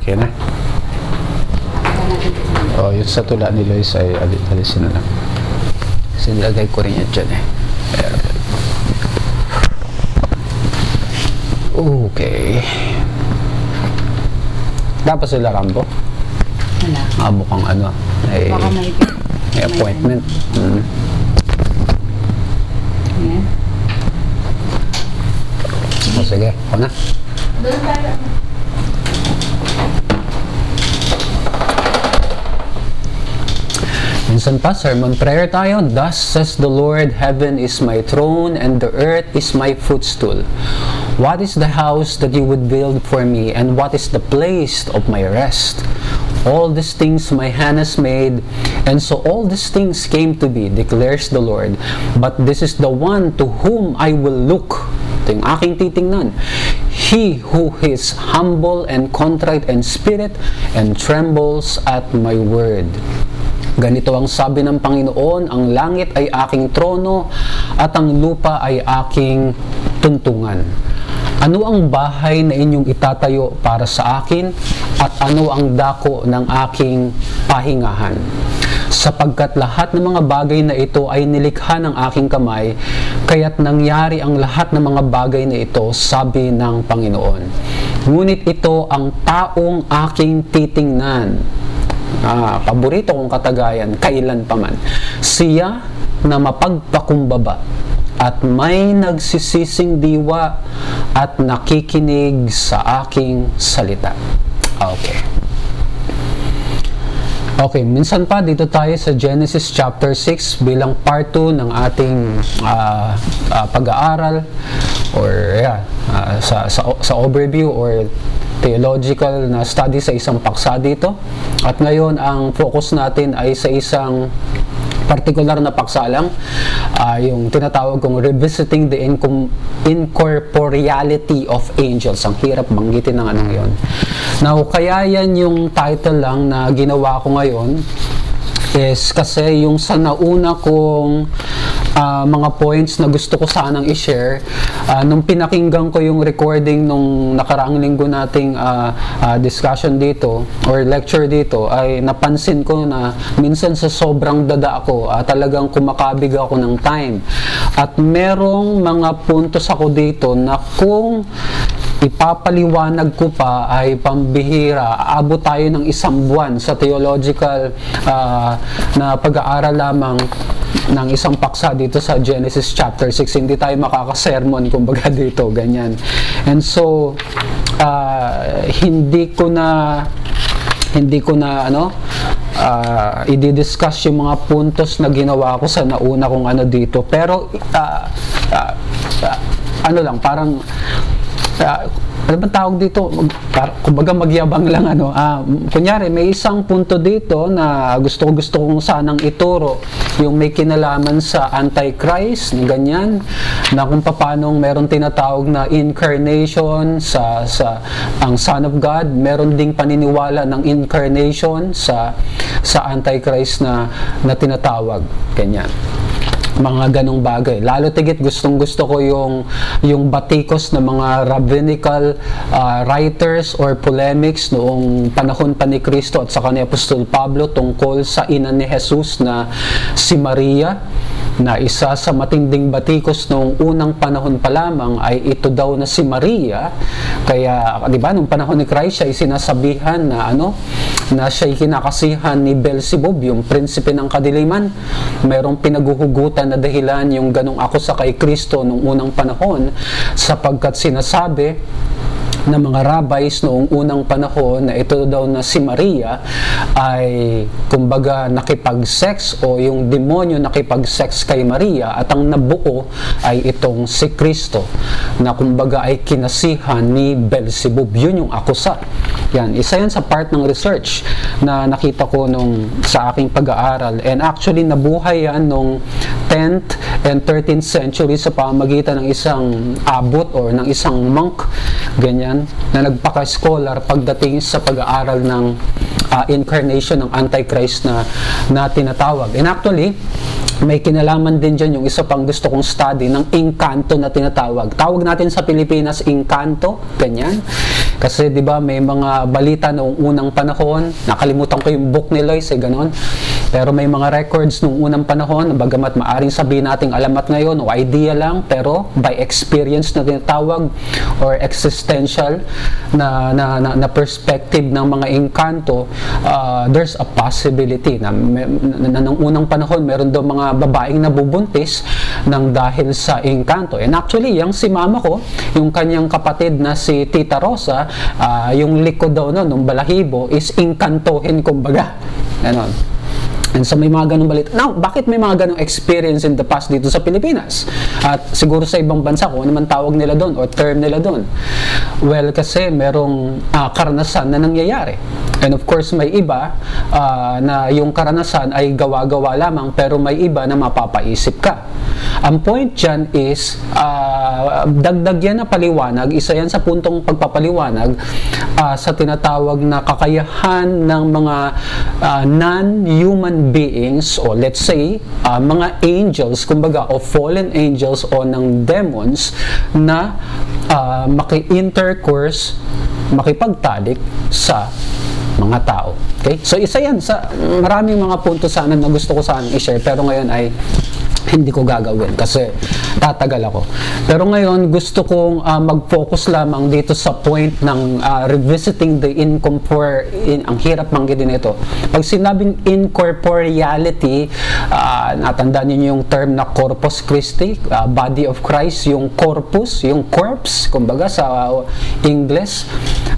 Okay na. Oh, yung sa tula ni Lois ay ali- alisin na lang. Kasi nilagay ko rin yan dyan eh. Okay. Dapat sila Rambo. Wala. Ah, mukhang ano. Ay, Baka may... may appointment. Mm. Yan. O, sige, ako na. Doon tayo. Minsan pa, sermon prayer tayo. Thus says the Lord, Heaven is my throne, and the earth is my footstool. What is the house that you would build for me, and what is the place of my rest? All these things my hand has made, and so all these things came to be, declares the Lord. But this is the one to whom I will look. Ito yung aking titingnan. He who is humble and contrite in spirit and trembles at my word. Ganito ang sabi ng Panginoon, ang langit ay aking trono at ang lupa ay aking tuntungan. Ano ang bahay na inyong itatayo para sa akin at ano ang dako ng aking pahingahan? Sapagkat lahat ng mga bagay na ito ay nilikha ng aking kamay, kaya't nangyari ang lahat ng mga bagay na ito, sabi ng Panginoon. Ngunit ito ang taong aking titingnan, ah, paborito kong katagayan, kailan pa man. Siya na mapagpakumbaba at may nagsisising diwa at nakikinig sa aking salita. Okay. Okay, minsan pa dito tayo sa Genesis chapter 6 bilang part 2 ng ating ah, ah, pag-aaral or yeah, ah, sa, sa, sa overview or theological na study sa isang paksa dito. At ngayon, ang focus natin ay sa isang particular na paksa lang, ah, yung tinatawag kong Revisiting the Incom- Incorporeality of Angels. Ang hirap banggitin ng anong yon. Now, kaya yan yung title lang na ginawa ko ngayon is kasi yung sa nauna kong ah, mga points na gusto ko sanang i-share. Ah, nung pinakinggan ko yung recording nung nakaraang linggo nating ah, ah, discussion dito or lecture dito ay napansin ko na minsan sa sobrang dada ako ah, talagang kumakabig ako ng time. At merong mga puntos ako dito na kung ipapaliwanag ko pa ay pambihira. Aabot tayo ng isang buwan sa theological ah, na pag-aaral lamang ng isang paksa dito sa Genesis chapter 6. Hindi tayo makakasermon kumbaga dito, ganyan. And so, ah, hindi ko na hindi ko na ano uh, i-discuss yung mga puntos na ginawa ko sa nauna kong ano dito pero ah, ah, ah, ano lang parang ah, ano bang tawag dito? Kumbaga magyabang lang ano. Ah, kunyari, may isang punto dito na gusto gusto kong sanang ituro yung may kinalaman sa Antichrist, na ganyan, na kung paano meron tinatawag na incarnation sa sa ang Son of God, meron ding paniniwala ng incarnation sa sa Antichrist na na tinatawag, ganyan mga ganong bagay. Lalo tigit gustong gusto ko yung yung batikos ng mga rabbinical uh, writers or polemics noong panahon pa ni Kristo at saka ni Apostol Pablo tungkol sa ina ni Jesus na si Maria na isa sa matinding batikos noong unang panahon pa lamang ay ito daw na si Maria. Kaya di ba nung panahon ni Christ siya ay sinasabihan na ano na siya ay kinakasihan ni Beelzebub yung prinsipe ng kadiliman. Mayroong pinaguhugutan na dahilan yung ganong ako sa kay Kristo nung unang panahon sapagkat sinasabi ng mga rabbis noong unang panahon na ito daw na si Maria ay kumbaga nakipag-sex o yung demonyo nakipag-sex kay Maria at ang nabuo ay itong si Kristo na kumbaga ay kinasihan ni Beelzebub. Yun yung akusa. Yan, isa yan sa part ng research na nakita ko nung sa aking pag-aaral and actually nabuhay yan nung 10th and 13th century sa pamagitan ng isang abot or ng isang monk ganyan yan na nagpaka-scholar pagdating sa pag-aaral ng uh, incarnation ng Antichrist na, na tinatawag. And actually, may kinalaman din dyan yung isa pang gusto kong study ng inkanto na tinatawag. Tawag natin sa Pilipinas inkanto, ganyan. Kasi 'di ba may mga balita noong unang panahon, nakalimutan ko yung book ni Lois, eh, ganon. Pero may mga records noong unang panahon, bagamat maaring sabihin nating alamat ngayon o idea lang, pero by experience na tinatawag or existential na, na, na, na perspective ng mga engkanto, uh, there's a possibility na, na, na, na nung unang panahon, meron daw mga babaeng nabubuntis ng dahil sa engkanto. And actually, yung si mama ko, yung kanyang kapatid na si Tita Rosa, uh, yung likod daw no, nung balahibo is engkantohin kumbaga. Ganon. And so may mga ganong balita. Now, bakit may mga ganong experience in the past dito sa Pilipinas? At siguro sa ibang bansa, kung ano man tawag nila doon o term nila doon. Well, kasi merong uh, karanasan na nangyayari. And of course, may iba uh, na yung karanasan ay gawa-gawa lamang pero may iba na mapapaisip ka. Ang point dyan is, uh, dagdag yan na paliwanag, isa yan sa puntong pagpapaliwanag uh, sa tinatawag na kakayahan ng mga uh, non-human beings o let's say uh, mga angels kumbaga o fallen angels o ng demons na uh, maki-intercourse makipagtalik sa mga tao. Okay? So isa yan sa maraming mga punto sana na gusto ko sana i-share pero ngayon ay hindi ko gagawin kasi tatagal ako. Pero ngayon, gusto kong uh, mag-focus lamang dito sa point ng uh, revisiting the incorpor... In, ang hirap banggitin ito. Pag sinabing incorporeality, uh, natandaan niyo yung term na corpus Christi, uh, body of Christ, yung corpus, yung corpse, kumbaga sa English,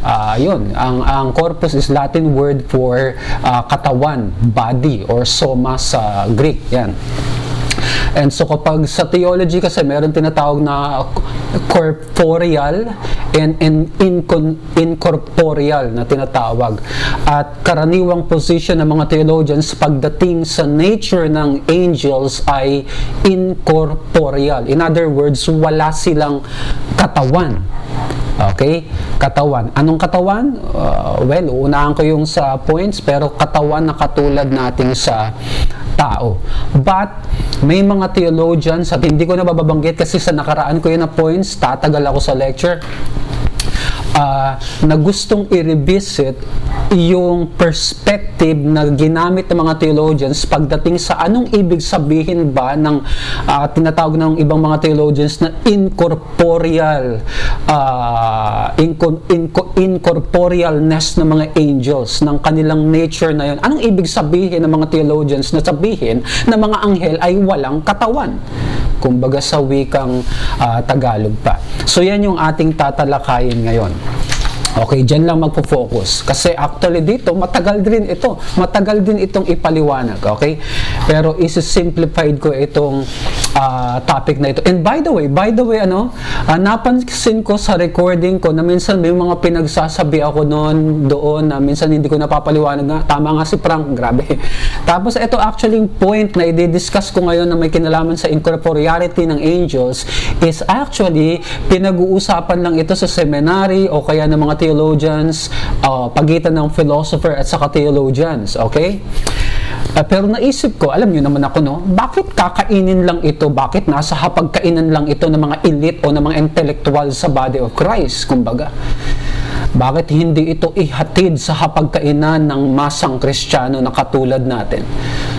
uh, yun, ang, ang corpus is Latin word for uh, katawan, body, or soma sa Greek. Yan. And so kapag sa theology kasi meron tinatawag na corporeal and, and incon, incorporeal na tinatawag. At karaniwang position ng mga theologians pagdating sa nature ng angels ay incorporeal. In other words, wala silang katawan. Okay? Katawan. Anong katawan? Uh, well, unahan ko yung sa points, pero katawan na katulad nating sa tao. But, may mga theologians, at hindi ko na bababanggit kasi sa nakaraan ko yun na points, tatagal ako sa lecture, uh, na gustong i-revisit yung perspective na ginamit ng mga theologians pagdating sa anong ibig sabihin ba ng uh, tinatawag ng ibang mga theologians na incorporeal uh, inco, inco, incorporealness ng mga angels ng kanilang nature na yun. Anong ibig sabihin ng mga theologians na sabihin na mga anghel ay walang katawan? Kumbaga sa wikang uh, Tagalog pa. So yan yung ating tatalakayin ngayon. Okay, dyan lang magpo-focus. Kasi actually dito, matagal din ito. Matagal din itong ipaliwanag. Okay? Pero is-simplified ko itong uh, topic na ito. And by the way, by the way, ano, uh, napansin ko sa recording ko na minsan may mga pinagsasabi ako noon doon na minsan hindi ko napapaliwanag nga. Tama nga si Frank, grabe. Tapos ito actually point na i-discuss ko ngayon na may kinalaman sa incorporeality ng angels is actually pinag-uusapan lang ito sa seminary o kaya ng mga theologians, uh, pagitan ng philosopher at saka theologians, okay? Uh, pero naisip ko, alam niyo naman ako, no? Bakit kakainin lang ito? Bakit nasa hapagkainan lang ito ng mga elite o ng mga intellectual sa body of Christ, kumbaga? Bakit hindi ito ihatid sa hapagkainan ng masang kristyano na katulad natin?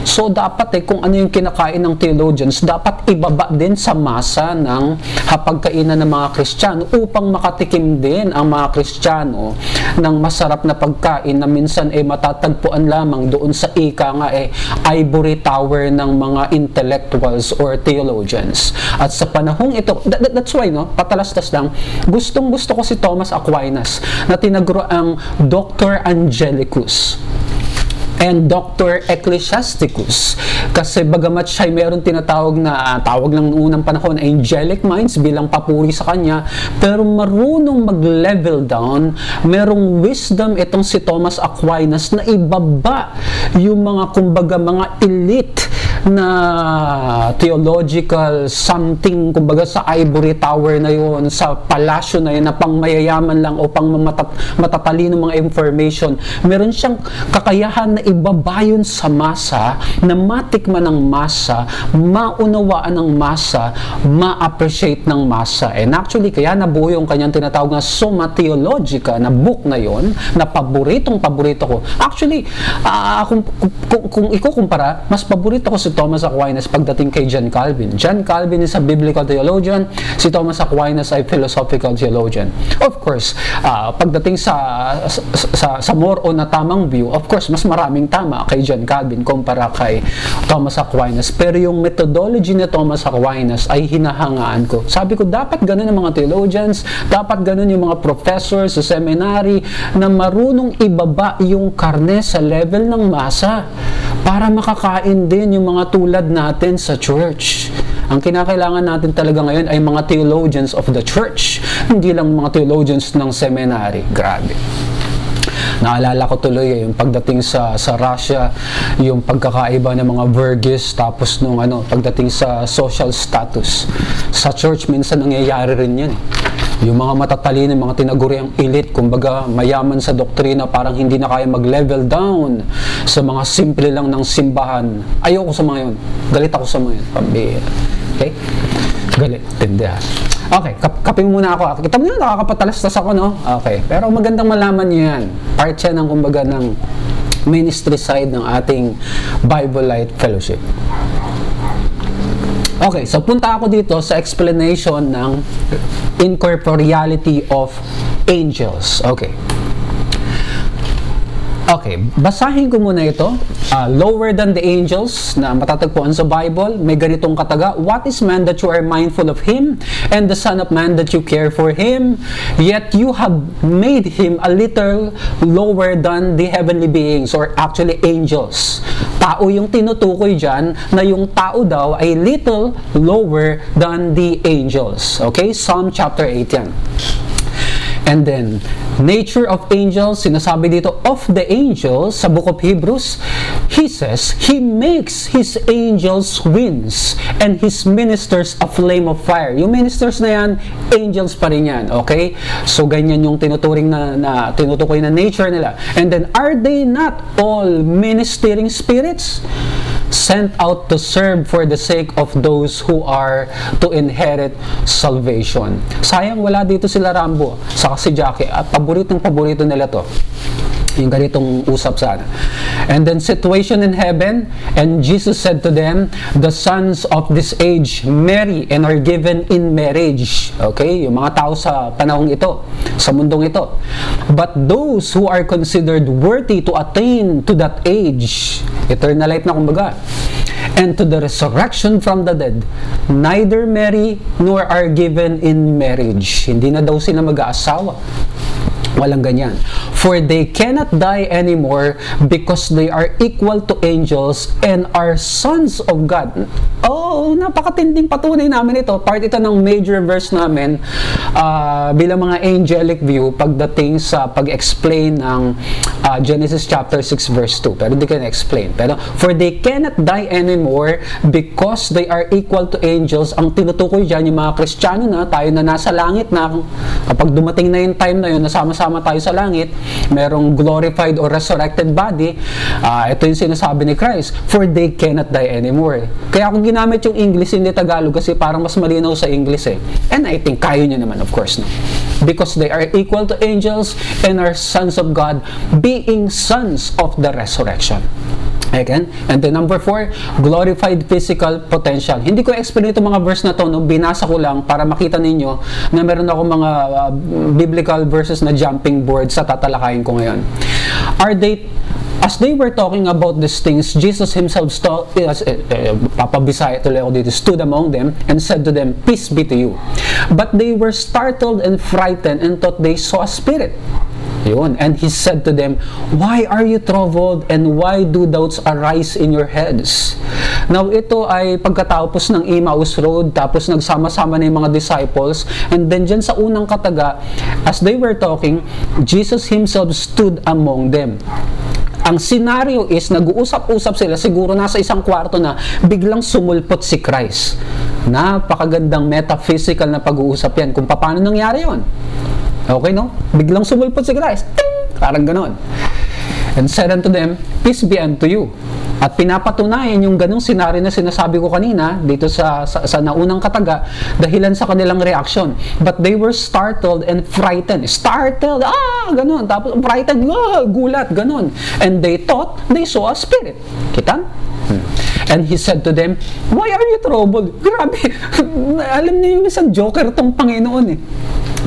So dapat eh, kung ano yung kinakain ng theologians, dapat ibaba din sa masa ng hapagkainan ng mga kristyano upang makatikim din ang mga kristyano ng masarap na pagkain na minsan eh matatagpuan lamang doon sa ika nga eh ivory tower ng mga intellectuals or theologians. At sa panahong ito, that, that's why no, patalastas lang, gustong gusto ko si Thomas Aquinas na tinaguro ang Dr. Angelicus and Dr. Ecclesiasticus. Kasi bagamat siya ay meron tinatawag na uh, tawag noong unang panahon angelic minds bilang papuri sa kanya, pero marunong mag-level down, merong wisdom itong si Thomas Aquinas na ibaba yung mga kumbaga mga elite na theological something, kumbaga sa ivory tower na yon sa palasyo na yun, na pang mayayaman lang o pang matat- matatalino mga information. Meron siyang kakayahan na ibabayon sa masa, na matikman ng masa, maunawaan ng masa, ma-appreciate ng masa. And actually, kaya nabuo yung kanyang tinatawag na Summa Theologica na book na yon na paboritong paborito ko. Actually, ah, kung, kung, kung ikukumpara, mas paborito ko si Thomas Aquinas pagdating kay John Calvin. John Calvin is a biblical theologian, si Thomas Aquinas ay philosophical theologian. Of course, ah, pagdating sa, sa, sa more on na tamang view, of course, mas maraming tama kay John Calvin kumpara kay Thomas Aquinas. Pero yung methodology ni Thomas Aquinas ay hinahangaan ko. Sabi ko, dapat ganun ang mga theologians, dapat ganun yung mga professors sa seminary na marunong ibaba yung karne sa level ng masa para makakain din yung mga tulad natin sa church. Ang kinakailangan natin talaga ngayon ay mga theologians of the church, hindi lang mga theologians ng seminary. Grabe. Naalala ko tuloy eh, yung pagdating sa sa Russia, yung pagkakaiba ng mga vergis tapos nung ano, pagdating sa social status. Sa church minsan nangyayari rin 'yan. eh. Yung mga matatalino, mga tinaguri ang elite, kumbaga mayaman sa doktrina, parang hindi na kaya mag-level down sa mga simple lang ng simbahan. Ayoko sa mga yun. Galit ako sa mga yun. Okay? Galit. Tindi ha. Okay, kap kapin muna ako. Kita mo yun, nakakapatalastas ako, no? Okay. Pero magandang malaman niyo yan. Part yan ng, kumbaga, ng ministry side ng ating Bible Light Fellowship. Okay, so punta ako dito sa explanation ng incorporeality of angels. Okay. Okay, basahin ko muna ito. Uh, lower than the angels na matatagpuan sa Bible, may ganitong kataga, What is man that you are mindful of him, and the son of man that you care for him? Yet you have made him a little lower than the heavenly beings, or actually angels. Tao yung tinutukoy dyan, na yung tao daw ay little lower than the angels. Okay, Psalm chapter 8 yan. And then, nature of angels, sinasabi dito of the angels sa book of Hebrews, he says, He makes His angels winds and His ministers a flame of fire. Yung ministers na yan, angels pa rin yan. Okay? So, ganyan yung tinuturing na, na tinutukoy na nature nila. And then, are they not all ministering spirits? sent out to serve for the sake of those who are to inherit salvation. Sayang wala dito sila Rambo, saka si Jackie, at paboritong paborito nila to yung ganitong usap sana. And then situation in heaven, and Jesus said to them, the sons of this age marry and are given in marriage. Okay? Yung mga tao sa panahong ito, sa mundong ito. But those who are considered worthy to attain to that age, eternal life na kumbaga, and to the resurrection from the dead, neither marry nor are given in marriage. Hindi na daw sila mag-aasawa. Walang ganyan. For they cannot die anymore because they are equal to angels and are sons of God. Oh, napakatinding patunay namin ito. Part ito ng major verse namin uh, bilang mga angelic view pagdating sa pag-explain ng uh, Genesis chapter 6 verse 2. Pero hindi ko na-explain. Pero, for they cannot die anymore because they are equal to angels. Ang tinutukoy dyan, yung mga Kristiyano na, tayo na nasa langit na, kapag dumating na yung time na yun, nasama-sama tayo sa langit, merong glorified or resurrected body, uh, ito yung sinasabi ni Christ, for they cannot die anymore. Kaya kung ginamit yung English, hindi Tagalog, kasi parang mas malinaw sa English eh. And I think kaya nyo naman, of course. No? Because they are equal to angels and are sons of God, being sons of the resurrection. Again, and then number four, glorified physical potential. Hindi ko explain itong mga verse na to, no? binasa ko lang para makita ninyo na meron ako mga uh, biblical verses na jumping board sa tatalakayin ko ngayon. Are they As they were talking about these things, Jesus himself sto- uh, uh, papabisaya tuloy ako dito, stood among them and said to them, Peace be to you. But they were startled and frightened and thought they saw a spirit. Yun. And he said to them, Why are you troubled and why do doubts arise in your heads? Now, ito ay pagkatapos ng Emmaus Road, tapos nagsama-sama na yung mga disciples, and then dyan sa unang kataga, as they were talking, Jesus himself stood among them. Ang scenario is nag-uusap-usap sila siguro nasa isang kwarto na biglang sumulpot si Christ. Napakagandang metaphysical na pag-uusap yan kung paano nangyari yon. Okay, no? Biglang sumulpot si Christ. Ting! Parang ganon. And said unto them, Peace be unto you. At pinapatunayan yung ganong senaryo na sinasabi ko kanina dito sa, sa, sa naunang kataga dahilan sa kanilang reaction. But they were startled and frightened. Startled, ah, ganon. Tapos frightened, ah, gulat, ganon. And they thought they saw a spirit. Kitan? And he said to them, Why are you troubled? Grabe, alam niyo yung isang joker tong Panginoon eh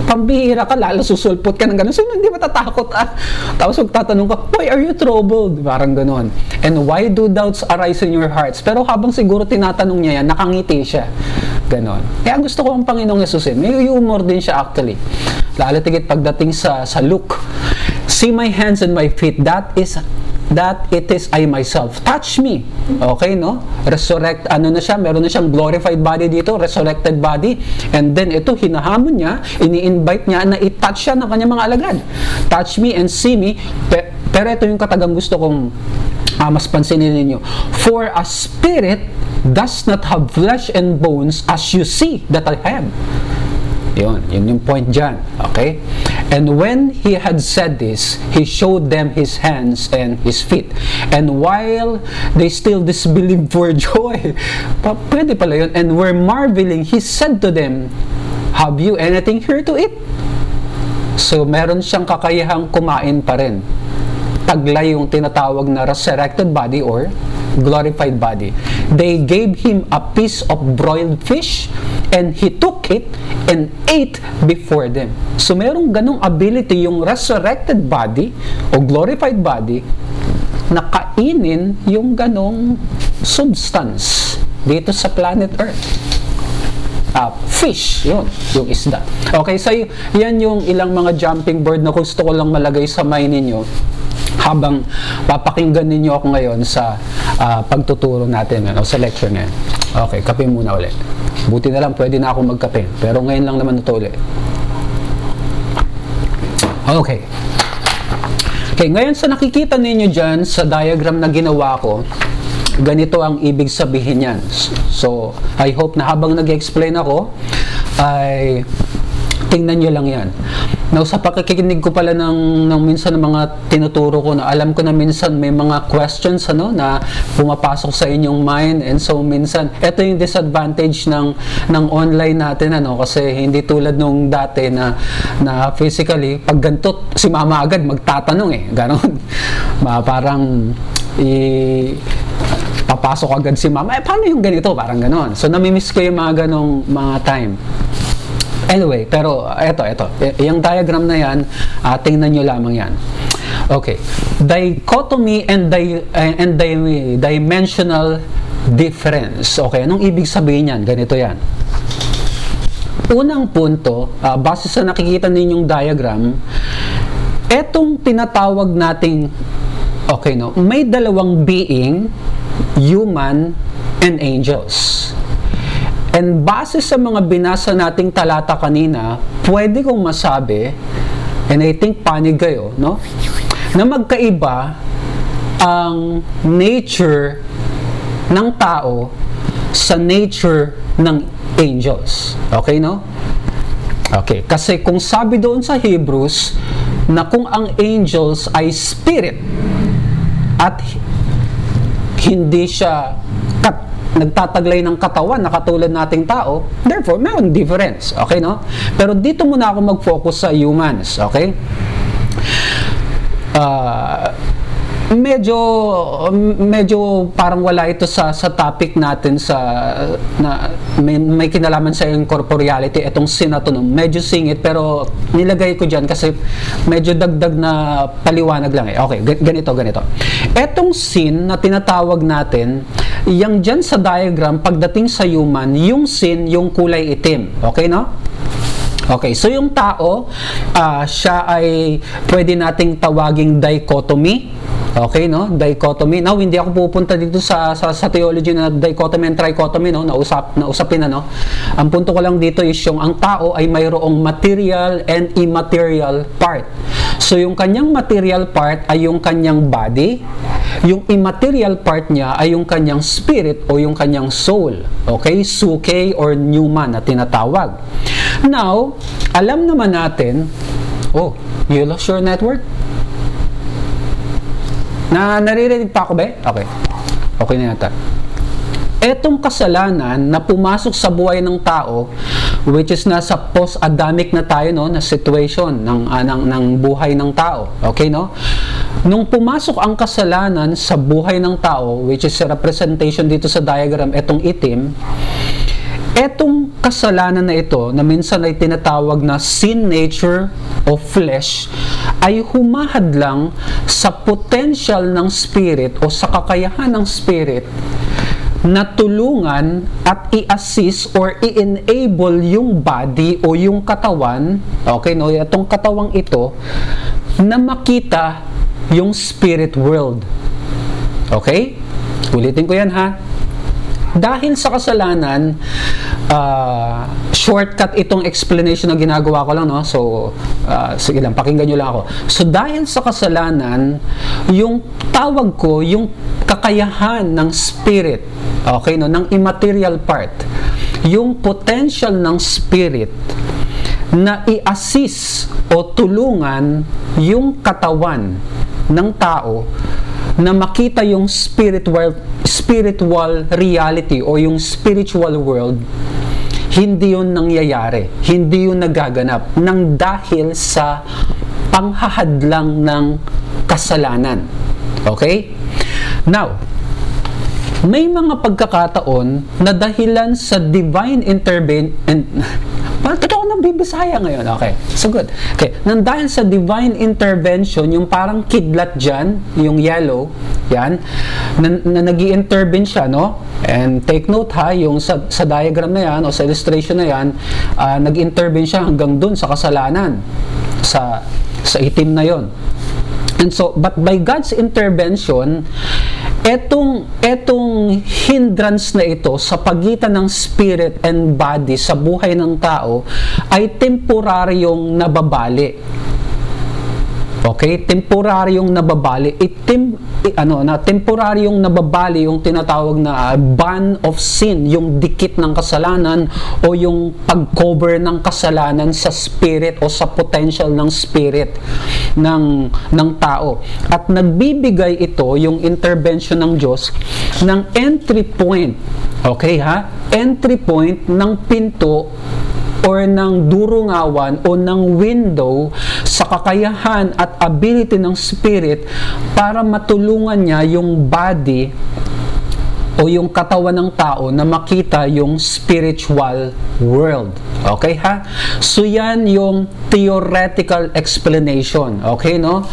pambihira ka, lalo susulpot ka ng gano'n. So, hindi matatakot ah. Tapos magtatanong ka, why are you troubled? Parang gano'n. And why do doubts arise in your hearts? Pero habang siguro tinatanong niya yan, nakangiti siya. Ganon. Kaya gusto ko ang Panginoong Yesus eh. May humor din siya actually. Lalo tigit pagdating sa, sa Luke. See my hands and my feet. That is that it is I myself. Touch me. Okay, no? Resurrect, ano na siya, meron na siyang glorified body dito, resurrected body. And then ito, hinahamon niya, ini-invite niya na i-touch siya ng kanyang mga alagad. Touch me and see me. Pe- pero ito yung katagang gusto kong uh, mas pansinin ninyo. For a spirit does not have flesh and bones as you see that I have. Yun, yun yung point dyan. Okay? And when he had said this, he showed them his hands and his feet. And while they still disbelieved for joy, pa, pwede pala yun, and were marveling, he said to them, Have you anything here to eat? So, meron siyang kakayahang kumain pa rin. Taglay yung tinatawag na resurrected body or glorified body. They gave him a piece of broiled fish and he took it and ate before them. So merong ganong ability yung resurrected body o glorified body na kainin yung ganong substance dito sa planet Earth. Uh, fish, yun, yung isda. Okay, so yan yung ilang mga jumping board na gusto ko lang malagay sa mind ninyo habang papakinggan ninyo ako ngayon sa uh, pagtuturo natin ano, sa lecture ngayon. Okay, kape muna ulit. Buti na lang, pwede na ako magkape. Pero ngayon lang naman ito ulit. Okay. Okay, ngayon sa nakikita ninyo dyan sa diagram na ginawa ko, ganito ang ibig sabihin yan. So, I hope na habang nag-explain ako, ay tingnan nyo lang yan. Now, sa pakikinig ko pala ng, ng minsan ng mga tinuturo ko na alam ko na minsan may mga questions ano, na pumapasok sa inyong mind and so minsan, ito yung disadvantage ng, ng online natin ano, kasi hindi tulad nung dati na, na physically, pag ganito, si mama agad magtatanong eh, ganon. parang i papasok agad si mama, eh paano yung ganito? Parang ganon. So namimiss ko yung mga ganong mga time. Anyway, pero eto, eto. Yung diagram na yan, uh, tingnan nyo lamang yan. Okay. Dichotomy and, di, and di, dimensional difference. Okay, anong ibig sabihin yan? Ganito yan. Unang punto, uh, base sa nakikita ninyong diagram, etong tinatawag nating okay no, may dalawang being, human and angels. And base sa mga binasa nating talata kanina, pwede kong masabi, and I think panig kayo, no? Na magkaiba ang nature ng tao sa nature ng angels. Okay, no? Okay, kasi kung sabi doon sa Hebrews na kung ang angels ay spirit at hindi siya kat nagtataglay ng katawan na katulad nating tao, therefore, mayroong difference. Okay, no? Pero dito muna ako mag-focus sa humans. Okay? Uh, medyo medyo parang wala ito sa sa topic natin sa na may, may kinalaman sa yung corporeality itong sin na to no? medyo singit pero nilagay ko diyan kasi medyo dagdag na paliwanag lang eh okay ganito ganito etong sin na tinatawag natin yang diyan sa diagram pagdating sa human yung sin yung kulay itim okay no Okay, so yung tao, uh, siya ay pwede nating tawaging dichotomy. Okay, no? Dichotomy. Now, hindi ako pupunta dito sa, sa, sa theology na dichotomy and trichotomy, no? Nausap, nausapin na, no? Ang punto ko lang dito is yung ang tao ay mayroong material and immaterial part. So yung kanyang material part ay yung kanyang body, yung immaterial part niya ay yung kanyang spirit o yung kanyang soul. Okay? Suke or pneuma na tinatawag. Now, alam naman natin, oh, you lost your network? Na naririnig pa ako ba? Okay. Okay na yata etong kasalanan na pumasok sa buhay ng tao which is nasa post-adamic na tayo no na situation ng, uh, ng ng buhay ng tao okay no nung pumasok ang kasalanan sa buhay ng tao which is representation dito sa diagram etong itim etong kasalanan na ito na minsan ay tinatawag na sin nature of flesh ay humahad lang sa potential ng spirit o sa kakayahan ng spirit na tulungan at i-assist or i-enable yung body o yung katawan, okay, no, itong katawang ito, na makita yung spirit world. Okay? Ulitin ko yan ha. Dahil sa kasalanan, uh, shortcut itong explanation na ginagawa ko lang, no? So, uh, sige lang, pakinggan nyo lang ako. So, dahil sa kasalanan, yung tawag ko, yung kakayahan ng spirit, okay, no, ng immaterial part, yung potential ng spirit na i-assist o tulungan yung katawan ng tao na makita yung spiritual spiritual reality o yung spiritual world hindi yun nangyayari. Hindi yun nagaganap. Nang dahil sa panghahadlang ng kasalanan. Okay? Now may mga pagkakataon na dahilan sa divine intervention nabibisaya ngayon? Okay, so good. Okay, nang dahil sa divine intervention, yung parang kidlat dyan, yung yellow, yan, na, na nag intervene siya, no? And take note ha, yung sa, sa diagram na yan, o sa illustration na yan, uh, nag-intervene siya hanggang dun sa kasalanan, sa, sa itim na yon. And so, but by God's intervention, etong etong hindrance na ito sa pagitan ng spirit and body sa buhay ng tao ay temporaryong nababali. Okay? Temporaryong nababali. Itim, i, ano, na temporaryong nababali yung tinatawag na uh, ban of sin, yung dikit ng kasalanan o yung pag-cover ng kasalanan sa spirit o sa potential ng spirit ng, ng tao. At nagbibigay ito, yung intervention ng Diyos, ng entry point. Okay ha? Entry point ng pinto or ng durungawan o ng window sa kakayahan at ability ng spirit para matulungan niya yung body o yung katawan ng tao na makita yung spiritual world. Okay ha? So yan yung theoretical explanation. Okay no?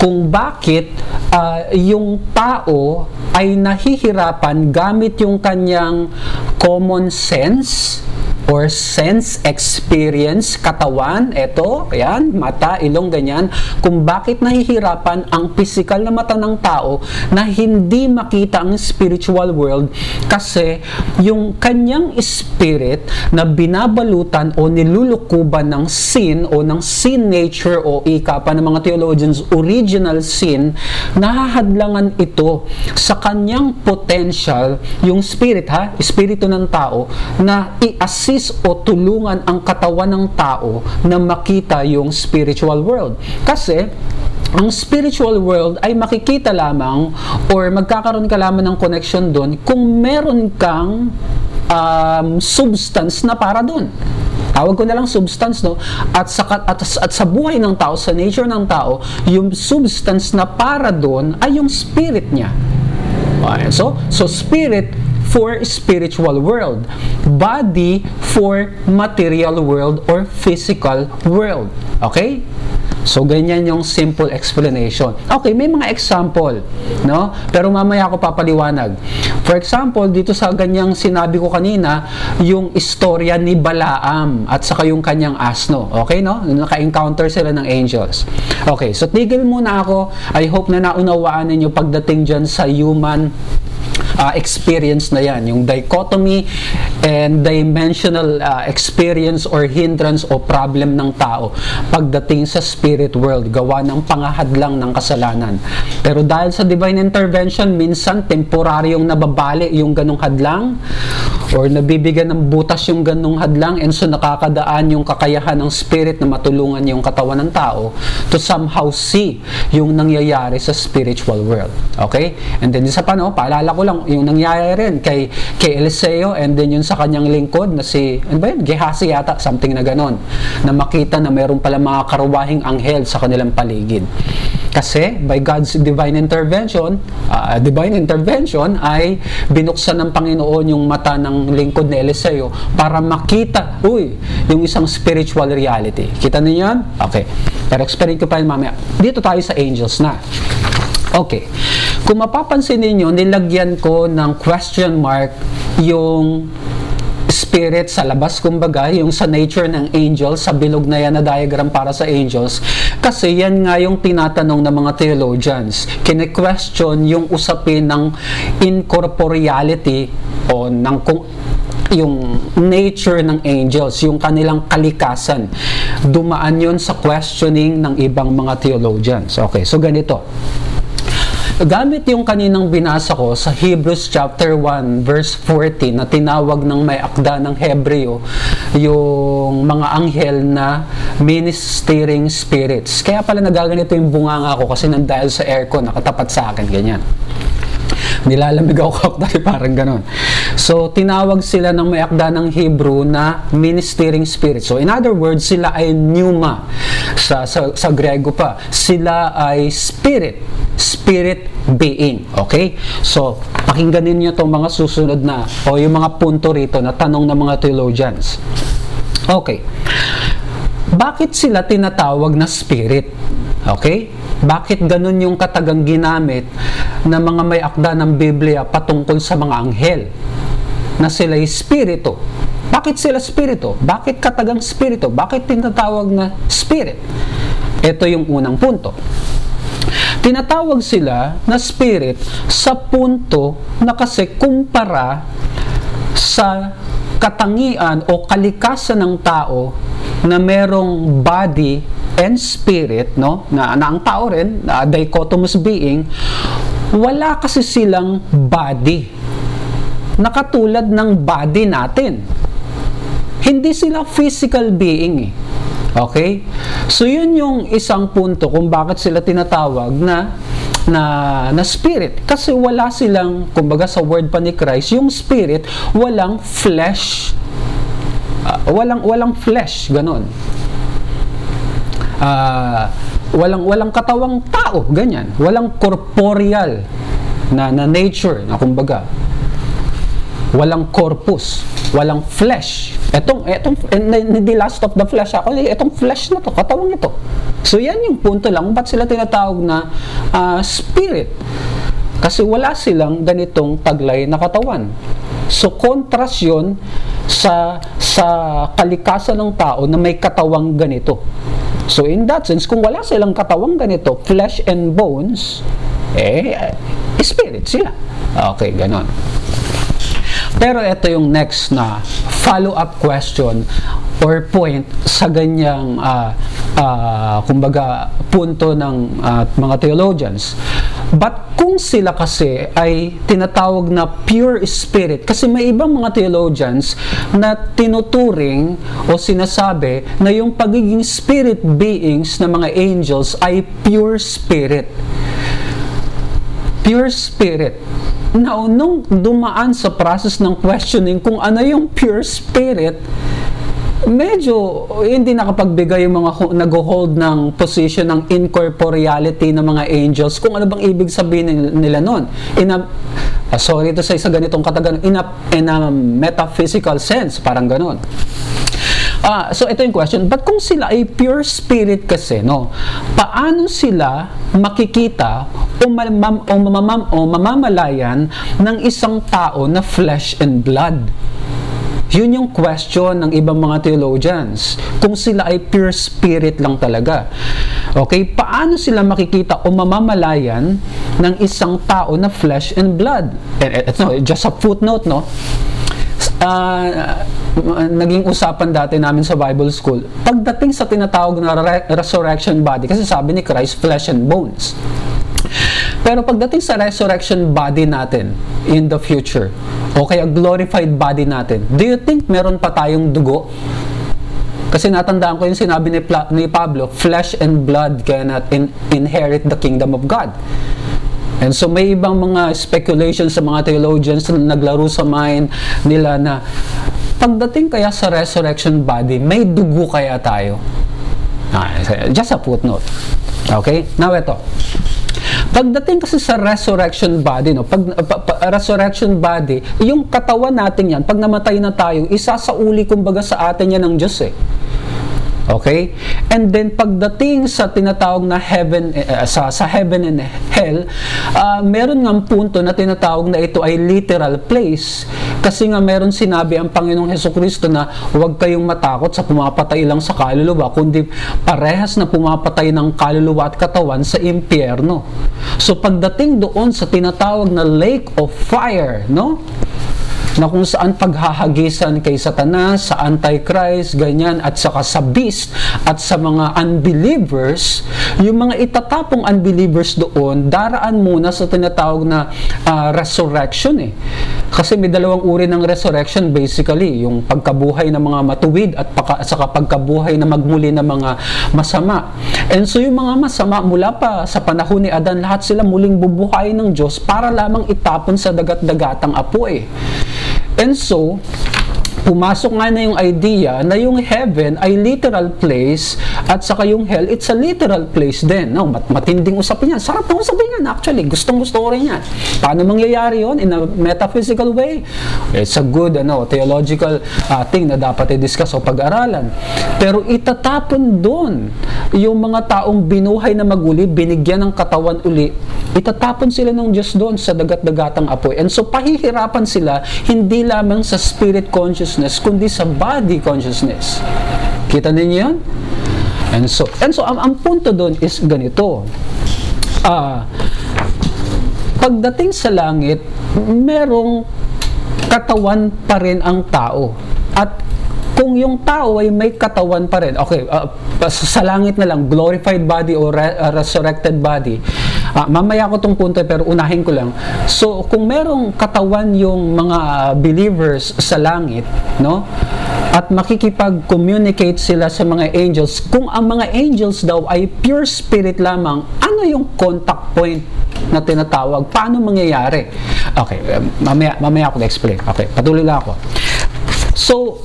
Kung bakit uh, yung tao ay nahihirapan gamit yung kanyang common sense or sense experience, katawan, eto, yan, mata, ilong, ganyan, kung bakit nahihirapan ang physical na mata ng tao na hindi makita ang spiritual world kasi yung kanyang spirit na binabalutan o nilulukuban ng sin o ng sin nature o ika pa ng mga theologians, original sin, nahahadlangan ito sa kanyang potential, yung spirit ha, espiritu ng tao, na i-assist assist o tulungan ang katawan ng tao na makita yung spiritual world. Kasi, ang spiritual world ay makikita lamang or magkakaroon ka lamang ng connection doon kung meron kang um, substance na para doon. Tawag ko na lang substance, no? At sa, at, at sa buhay ng tao, sa nature ng tao, yung substance na para doon ay yung spirit niya. So, so spirit for spiritual world, body for material world or physical world. Okay? So, ganyan yung simple explanation. Okay, may mga example, no? Pero mamaya ako papaliwanag. For example, dito sa ganyang sinabi ko kanina, yung istorya ni Balaam at saka yung kanyang asno. Okay, no? Naka-encounter sila ng angels. Okay, so tigil muna ako. I hope na naunawaan ninyo pagdating dyan sa human uh, experience na yan, yung dichotomy and dimensional uh, experience or hindrance o problem ng tao pagdating sa spirit world, gawa ng pangahadlang ng kasalanan. Pero dahil sa divine intervention, minsan temporaryong nababali yung ganong hadlang or nabibigyan ng butas yung ganong hadlang and so nakakadaan yung kakayahan ng spirit na matulungan yung katawan ng tao to somehow see yung nangyayari sa spiritual world. Okay? And then isa pa no, paalala ko lang yung nangyayari rin kay kay Eliseo and then yun sa kanyang lingkod na si ano ba yun? Gehazi yata, something na ganon. Na makita na meron pala mga karuwahing anghel sa kanilang paligid. Kasi by God's divine intervention, uh, divine intervention ay binuksan ng Panginoon yung mata ng lingkod ni Eliseo para makita, uy, yung isang spiritual reality. Kita niyo yan? Okay. Pero experience ko pa yun mamaya. Dito tayo sa angels na. Okay. Kung mapapansin niyo nilagyan ko ng question mark yung spirit sa labas kumbaga, yung sa nature ng angels, sa bilog na yan na diagram para sa angels, kasi yan nga yung tinatanong ng mga theologians. Kine-question yung usapin ng incorporeality o ng kung yung nature ng angels, yung kanilang kalikasan. Dumaan yon sa questioning ng ibang mga theologians. Okay, so ganito gamit yung kaninang binasa ko sa Hebrews chapter 1 verse 14 na tinawag ng may akda ng Hebreo yung mga anghel na ministering spirits. Kaya pala nagaganito yung bunganga ko kasi nang sa aircon nakatapat sa akin ganyan nilalamig ako actually parang ganon. So, tinawag sila ng may akda ng Hebrew na ministering spirit. So, in other words, sila ay pneuma sa, sa, sa Grego pa. Sila ay spirit, spirit being. Okay? So, pakinggan ninyo itong mga susunod na o yung mga punto rito na tanong ng mga theologians. Okay. Bakit sila tinatawag na spirit? Okay? Bakit ganun yung katagang ginamit ng mga may akda ng Biblia patungkol sa mga anghel? Na sila'y spirito. Bakit sila spirito? Bakit katagang spirito? Bakit tinatawag na spirit? Ito yung unang punto. Tinatawag sila na spirit sa punto na kasi kumpara sa katangian o kalikasan ng tao na merong body and spirit, no, na, na ang tao rin, na dichotomous being, wala kasi silang body. Nakatulad ng body natin. Hindi sila physical being eh. Okay? So yun yung isang punto kung bakit sila tinatawag na na na spirit kasi wala silang kumbaga sa word pa ni Christ yung spirit walang flesh uh, walang walang flesh ganon uh, walang walang katawang tao, ganyan. Walang corporeal na, na nature, na kumbaga. Walang corpus, walang flesh. Etong etong the last of the flesh ako, etong flesh na to, katawang ito. So yan yung punto lang ba't sila tinatawag na uh, spirit. Kasi wala silang ganitong taglay na katawan. So contrast 'yon sa sa kalikasan ng tao na may katawang ganito. So in that sense, kung wala silang katawang ganito, flesh and bones, eh, spirit sila. Okay, ganon. Pero ito yung next na follow-up question or point sa ganyang uh, uh, kumbaga punto ng uh, mga theologians. But kung sila kasi ay tinatawag na pure spirit, kasi may ibang mga theologians na tinuturing o sinasabi na yung pagiging spirit beings ng mga angels ay pure spirit. Pure spirit. Now, nung dumaan sa process ng questioning kung ano yung pure spirit, medyo hindi nakapagbigay yung mga nag-hold ng position ng incorporeality ng mga angels kung ano bang ibig sabihin nila noon. In a, uh, sorry to say sa ganitong katagan, in a, in a metaphysical sense, parang ganon. Ah, so ito yung question, but kung sila ay pure spirit kasi, no, paano sila makikita o, mamam, o, mamam, o mamamalayan ng isang tao na flesh and blood? Yun yung question ng ibang mga theologians. Kung sila ay pure spirit lang talaga. Okay, paano sila makikita o mamamalayan ng isang tao na flesh and blood? And, and, no, just a footnote, no? Uh, naging usapan dati namin sa Bible School, pagdating sa tinatawag na re- resurrection body, kasi sabi ni Christ, flesh and bones. Pero pagdating sa resurrection body natin in the future, o kaya glorified body natin, do you think meron pa tayong dugo? Kasi natandaan ko yung sinabi ni, Pla- ni Pablo, flesh and blood cannot in- inherit the kingdom of God. And so may ibang mga speculations sa mga theologians na naglaro sa mind nila na pagdating kaya sa resurrection body, may dugo kaya tayo? Ah, just a footnote. Okay? Now ito. Pagdating kasi sa resurrection body, no, pag pa, pa, resurrection body, yung katawan natin yan, pag namatay na tayo, isasauli kumbaga sa atin yan ng Diyos eh. Okay? And then pagdating sa tinatawag na heaven uh, sa sa heaven and hell, uh, meron ng punto na tinatawag na ito ay literal place kasi nga meron sinabi ang Panginoong Heso Kristo na huwag kayong matakot sa pumapatay lang sa kaluluwa kundi parehas na pumapatay ng kaluluwa at katawan sa impyerno. So pagdating doon sa tinatawag na lake of fire, no? Na kung saan paghahagisan kay Satanas, sa Antichrist, ganyan, at saka sa beast, at sa mga unbelievers, yung mga itatapong unbelievers doon, daraan muna sa tinatawag na uh, resurrection eh. Kasi may dalawang uri ng resurrection basically, yung pagkabuhay ng mga matuwid at paka, saka pagkabuhay na magmuli ng mga masama. And so yung mga masama mula pa sa panahon ni Adan, lahat sila muling bubuhay ng Diyos para lamang itapon sa dagat-dagatang apoy. And so, pumasok nga na yung idea na yung heaven ay literal place at saka yung hell, it's a literal place din. No, mat matinding usapin yan. Sarap na usapin yan actually. Gustong gusto ko rin yan. Paano mangyayari yon in a metaphysical way? It's a good ano, theological uh, thing na dapat i-discuss o pag-aralan. Pero itatapon doon yung mga taong binuhay na maguli, binigyan ng katawan uli, itatapon sila ng Diyos doon sa dagat-dagatang apoy. And so pahihirapan sila hindi lamang sa spirit consciousness, kundi sa body consciousness. Kita ninyo yan? And so, and so ang, ang punto doon is ganito. Ah, pagdating sa langit, merong katawan pa rin ang tao. At kung yung tao ay may katawan pa rin, okay, uh, sa langit na lang, glorified body or re- uh, resurrected body, uh, mamaya ko tong punto pero unahin ko lang. So, kung merong katawan yung mga believers sa langit, no? At makikipag-communicate sila sa mga angels, kung ang mga angels daw ay pure spirit lamang, ano yung contact point na tinatawag? Paano mangyayari? Okay, mamaya, mamaya ako na-explain. Okay, patuloy lang ako. So,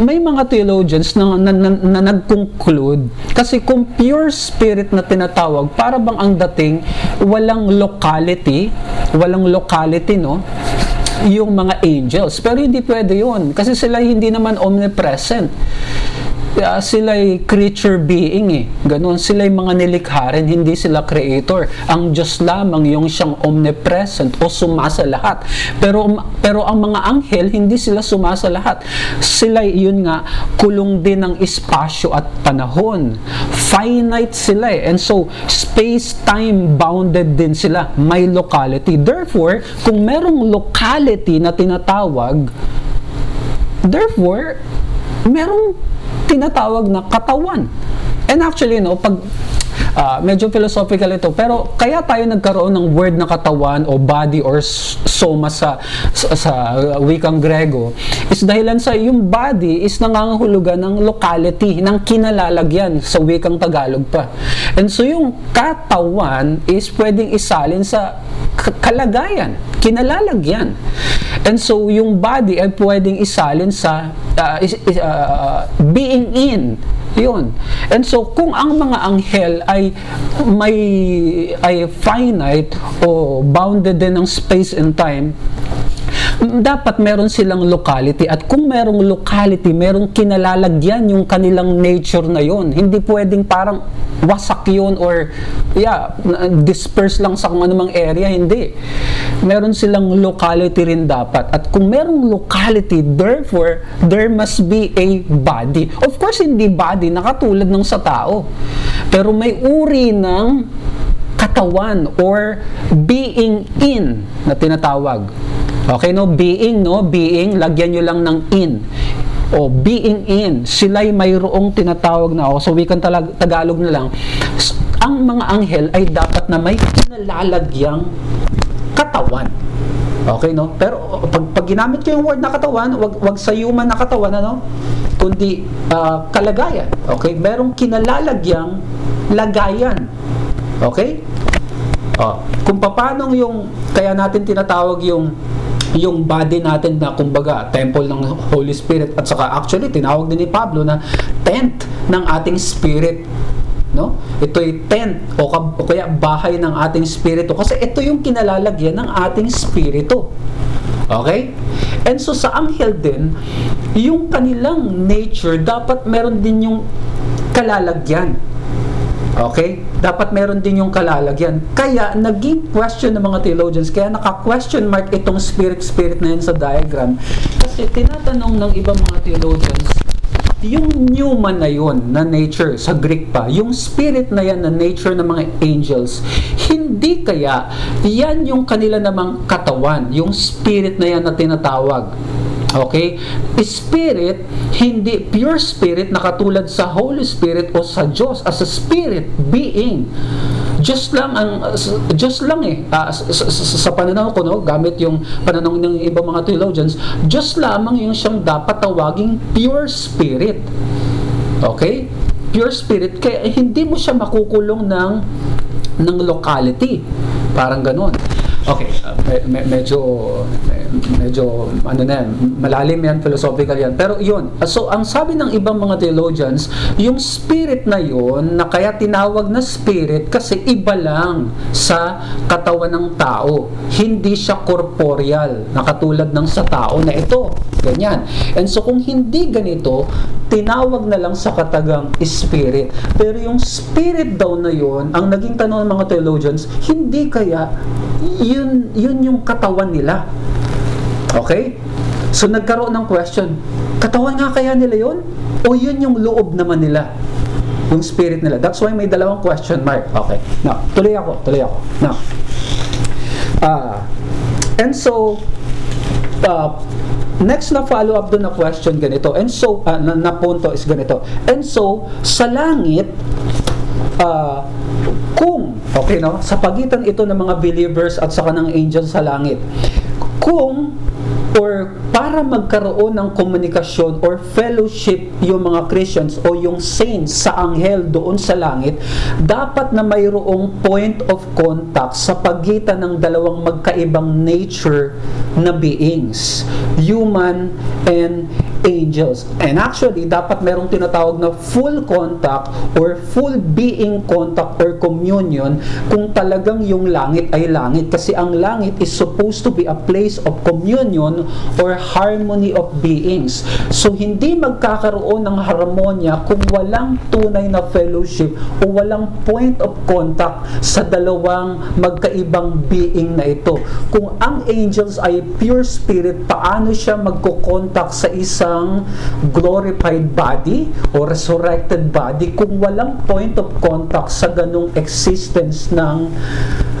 may mga theologians na, na, na, na nag-conclude kasi kung pure spirit na tinatawag, para bang ang dating walang locality, walang locality, no? yung mga angels. Pero hindi pwede yun kasi sila hindi naman omnipresent uh, sila'y creature being eh. Ganon, sila'y mga nilikha rin, hindi sila creator. Ang Diyos lamang yung siyang omnipresent o sumasa lahat. Pero, pero ang mga anghel, hindi sila sumasa lahat. Sila yun nga, kulong din ng espasyo at panahon. Finite sila eh. And so, space-time bounded din sila. May locality. Therefore, kung merong locality na tinatawag, therefore, merong tinatawag na katawan. And actually, no, pag uh, medyo philosophical ito, pero kaya tayo nagkaroon ng word na katawan o body or soma sa, sa, sa wikang Grego is dahilan sa yung body is nangangahulugan ng locality, ng kinalalagyan sa wikang Tagalog pa. And so yung katawan is pwedeng isalin sa kalagayan, kinalalagyan. And so yung body ay pwedeng isalin sa uh, is, uh, being in yun. And so kung ang mga anghel ay may ay finite o bounded din ng space and time, dapat meron silang locality at kung merong locality, merong kinalalagyan yung kanilang nature na yon. Hindi pwedeng parang wasak yun or yeah, disperse lang sa kung anumang area, hindi. Meron silang locality rin dapat. At kung merong locality, therefore, there must be a body. Of course, hindi body na katulad ng sa tao. Pero may uri ng katawan or being in na tinatawag. Okay, no? Being, no? Being, lagyan nyo lang ng in. O, being in. Sila'y mayroong tinatawag na ako. So, wikan talag, Tagalog na lang. Ang mga anghel ay dapat na may pinalalagyang katawan. Okay, no? Pero pag, pag ginamit ko yung word na katawan, wag, wag sa human na katawan, ano? Kundi uh, kalagayan. Okay? Merong kinalalagyang lagayan. Okay? Oh, kung paano yung kaya natin tinatawag yung yung body natin na kumbaga temple ng Holy Spirit at saka actually tinawag din ni Pablo na tent ng ating spirit no? Ito ay tent o, o kaya bahay ng ating spirito kasi ito yung kinalalagyan ng ating spirito. Okay? And so sa anghel din, yung kanilang nature dapat meron din yung kalalagyan. Okay? Dapat meron din yung kalalagyan. Kaya, naging question ng mga theologians, kaya naka-question mark itong spirit-spirit na yun sa diagram. Kasi tinatanong ng ibang mga theologians, yung human na yun, na nature, sa Greek pa, yung spirit na yan na nature ng mga angels, hindi kaya yan yung kanila namang katawan, yung spirit na yan na tinatawag. Okay? Spirit, hindi pure spirit na katulad sa Holy Spirit o sa Diyos as a spirit being. Diyos lang ang Diyos lang eh. Uh, sa, sa, pananaw ko no gamit yung pananaw ng ibang mga theologians Diyos lamang yung siyang dapat tawaging pure spirit. Okay? Pure spirit kaya hindi mo siya makukulong ng ng locality. Parang ganoon Okay, uh, me- medyo medyo ano na yan, malalim yan, philosophical yan. Pero yun, so ang sabi ng ibang mga theologians, yung spirit na yun, na kaya tinawag na spirit kasi iba lang sa katawan ng tao. Hindi siya corporeal, na katulad ng sa tao na ito. Ganyan. And so kung hindi ganito, tinawag na lang sa katagang spirit. Pero yung spirit daw na yun, ang naging tanong ng mga theologians, hindi kaya yun, yun yung katawan nila. Okay? So nagkaroon ng question, katawan nga kaya nila yun? O yun yung loob naman nila? Yung spirit nila. That's why may dalawang question mark. Okay. Now, tuloy ako, tuloy ako. Now, uh, and so, uh, next na follow up doon na question ganito. And so, uh, na, na punto is ganito. And so, sa langit, uh, kung, okay no, sa pagitan ito ng mga believers at saka ng angels sa langit, kung para magkaroon ng komunikasyon or fellowship yung mga Christians o yung saints sa anghel doon sa langit, dapat na mayroong point of contact sa pagitan ng dalawang magkaibang nature na beings, human and angels. And actually, dapat merong tinatawag na full contact or full being contact or communion kung talagang yung langit ay langit. Kasi ang langit is supposed to be a place of communion or harmony of beings. So, hindi magkakaroon ng harmonya kung walang tunay na fellowship o walang point of contact sa dalawang magkaibang being na ito. Kung ang angels ay pure spirit, paano siya magko-contact sa isang isang glorified body o resurrected body kung walang point of contact sa ganung existence ng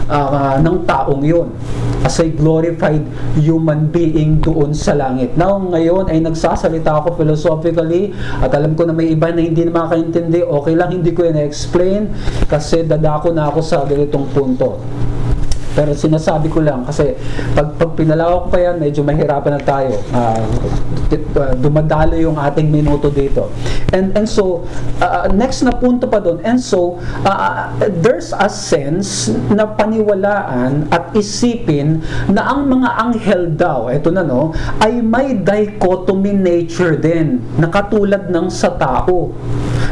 uh, ng taong yun as a glorified human being doon sa langit. Now, ngayon ay nagsasalita ako philosophically at alam ko na may iba na hindi na makakaintindi. Okay lang, hindi ko i-explain kasi dadako na ako sa ganitong punto. Pero sinasabi ko lang kasi pag, pag pinalawak pa yan, medyo mahirapan na tayo. Uh, dumadalo yung ating minuto dito. And and so uh, next na punto pa doon. And so uh, there's a sense na paniwalaan at isipin na ang mga anghel daw, eto na no, ay may dichotomy nature din na katulad ng sa tao